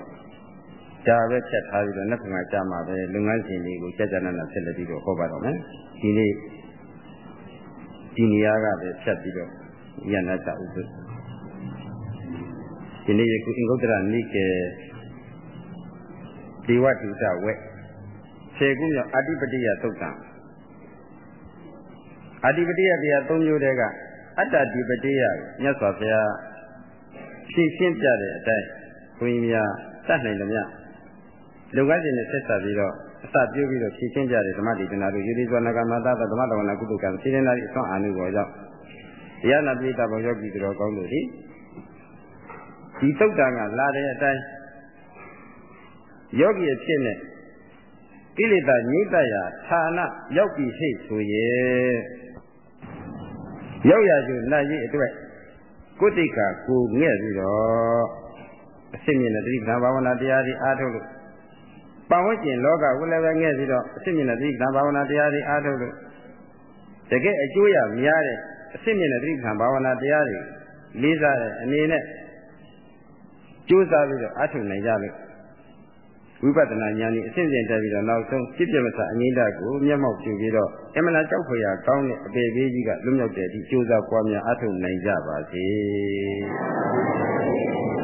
ဒါပဲဖြတ်ထားပြီးတော့နှစ်ခါကြာမှပဲလုပ်ငန်းရှင်တွေကိုကြကြနနဆက်လက်ပြီးတော့ဟောပါတော့မယ်ဒီနေ့ဒီနေရာကပဲဖြတ်ပြီးတော့ယန္နာတာဥပ္ပဒီနေ့ယခုအင်္ဂုတ္တရနိကေဒီဝတ္တုတဝက် ခြေကူးမြောက်အဓိပတိယသုတ်တံအဓိပတိယတရား၃မျိုးတည်းကအတ္တဓိပတိယမြတ်စွာဘုရားဖြည့်ရှင်းပြတဲ့အတိုင်းဘုန်းကြီးများတတ်နိုင်တယ်မြတ်လူကရှင်နဲ့ဆက်ဆက်ပြီးတော့အစပြုပြီးတော့ဖြည့်ရှင်းကြတဲ့ဓမ္မဒေသနာတို့ယူသည်စွာနဂမသာဓမ္မတော်နာကုသကံဖြည့်ရှင်းလာတဲ့အစွမ်းအာနုဘောကြောင့်တရားနာပိဋကဘောယောဂီတို့ကောင်းတို့ဒီဒီသုတ်တံကလာတဲ့အတိုင်းယောဂီအဖြစ်နဲ့ ကိလေသာညှိတတ်ရာဌာနရောက်ပြီဟိတ်ဆိုရဲ့ရောက်ရကျနတ်ကြီးအတွက်ကုတိကကိုငဲ့ပြီးတော့အစစ်မြင့်တဲ့တိက္ခာဘာဝနာတရားတွေအားထုတ်လို့ပတ်ဝန်းကျင်လောကဝိလည်းပဲငဲ့ပြီးတော့အစစ်မြင့်တဲ့တိက္ခာဘာဝနာတရားတွေအားထုတ်လို့တကယ်အကျိုးရများတဲ့အစစ်မြင့်တဲ့တိက္ခာဘာဝနာတရားတွေလေးစားတဲ့အနေနဲ့ကြိုးစားပြီးတော့အားထုတ်နိုင်ကြလို့ ဝိပဿနာဉာဏ်ကြီးအစဉ်စဉ်တက်ပြီးတော့နောက်ဆုံးဖြစ်ပြမစအငိမ့်တကိုမျက်မှောက်ပြုပြီးတော့အမှန်တရားကြောက်ဖွယ်ရာကောင်းတဲ့အပေပေးကြီးကလွတ်မြောက်တဲ့အထိကြိုးစားပွားများအားထုတ်နိုင်ကြပါစေ။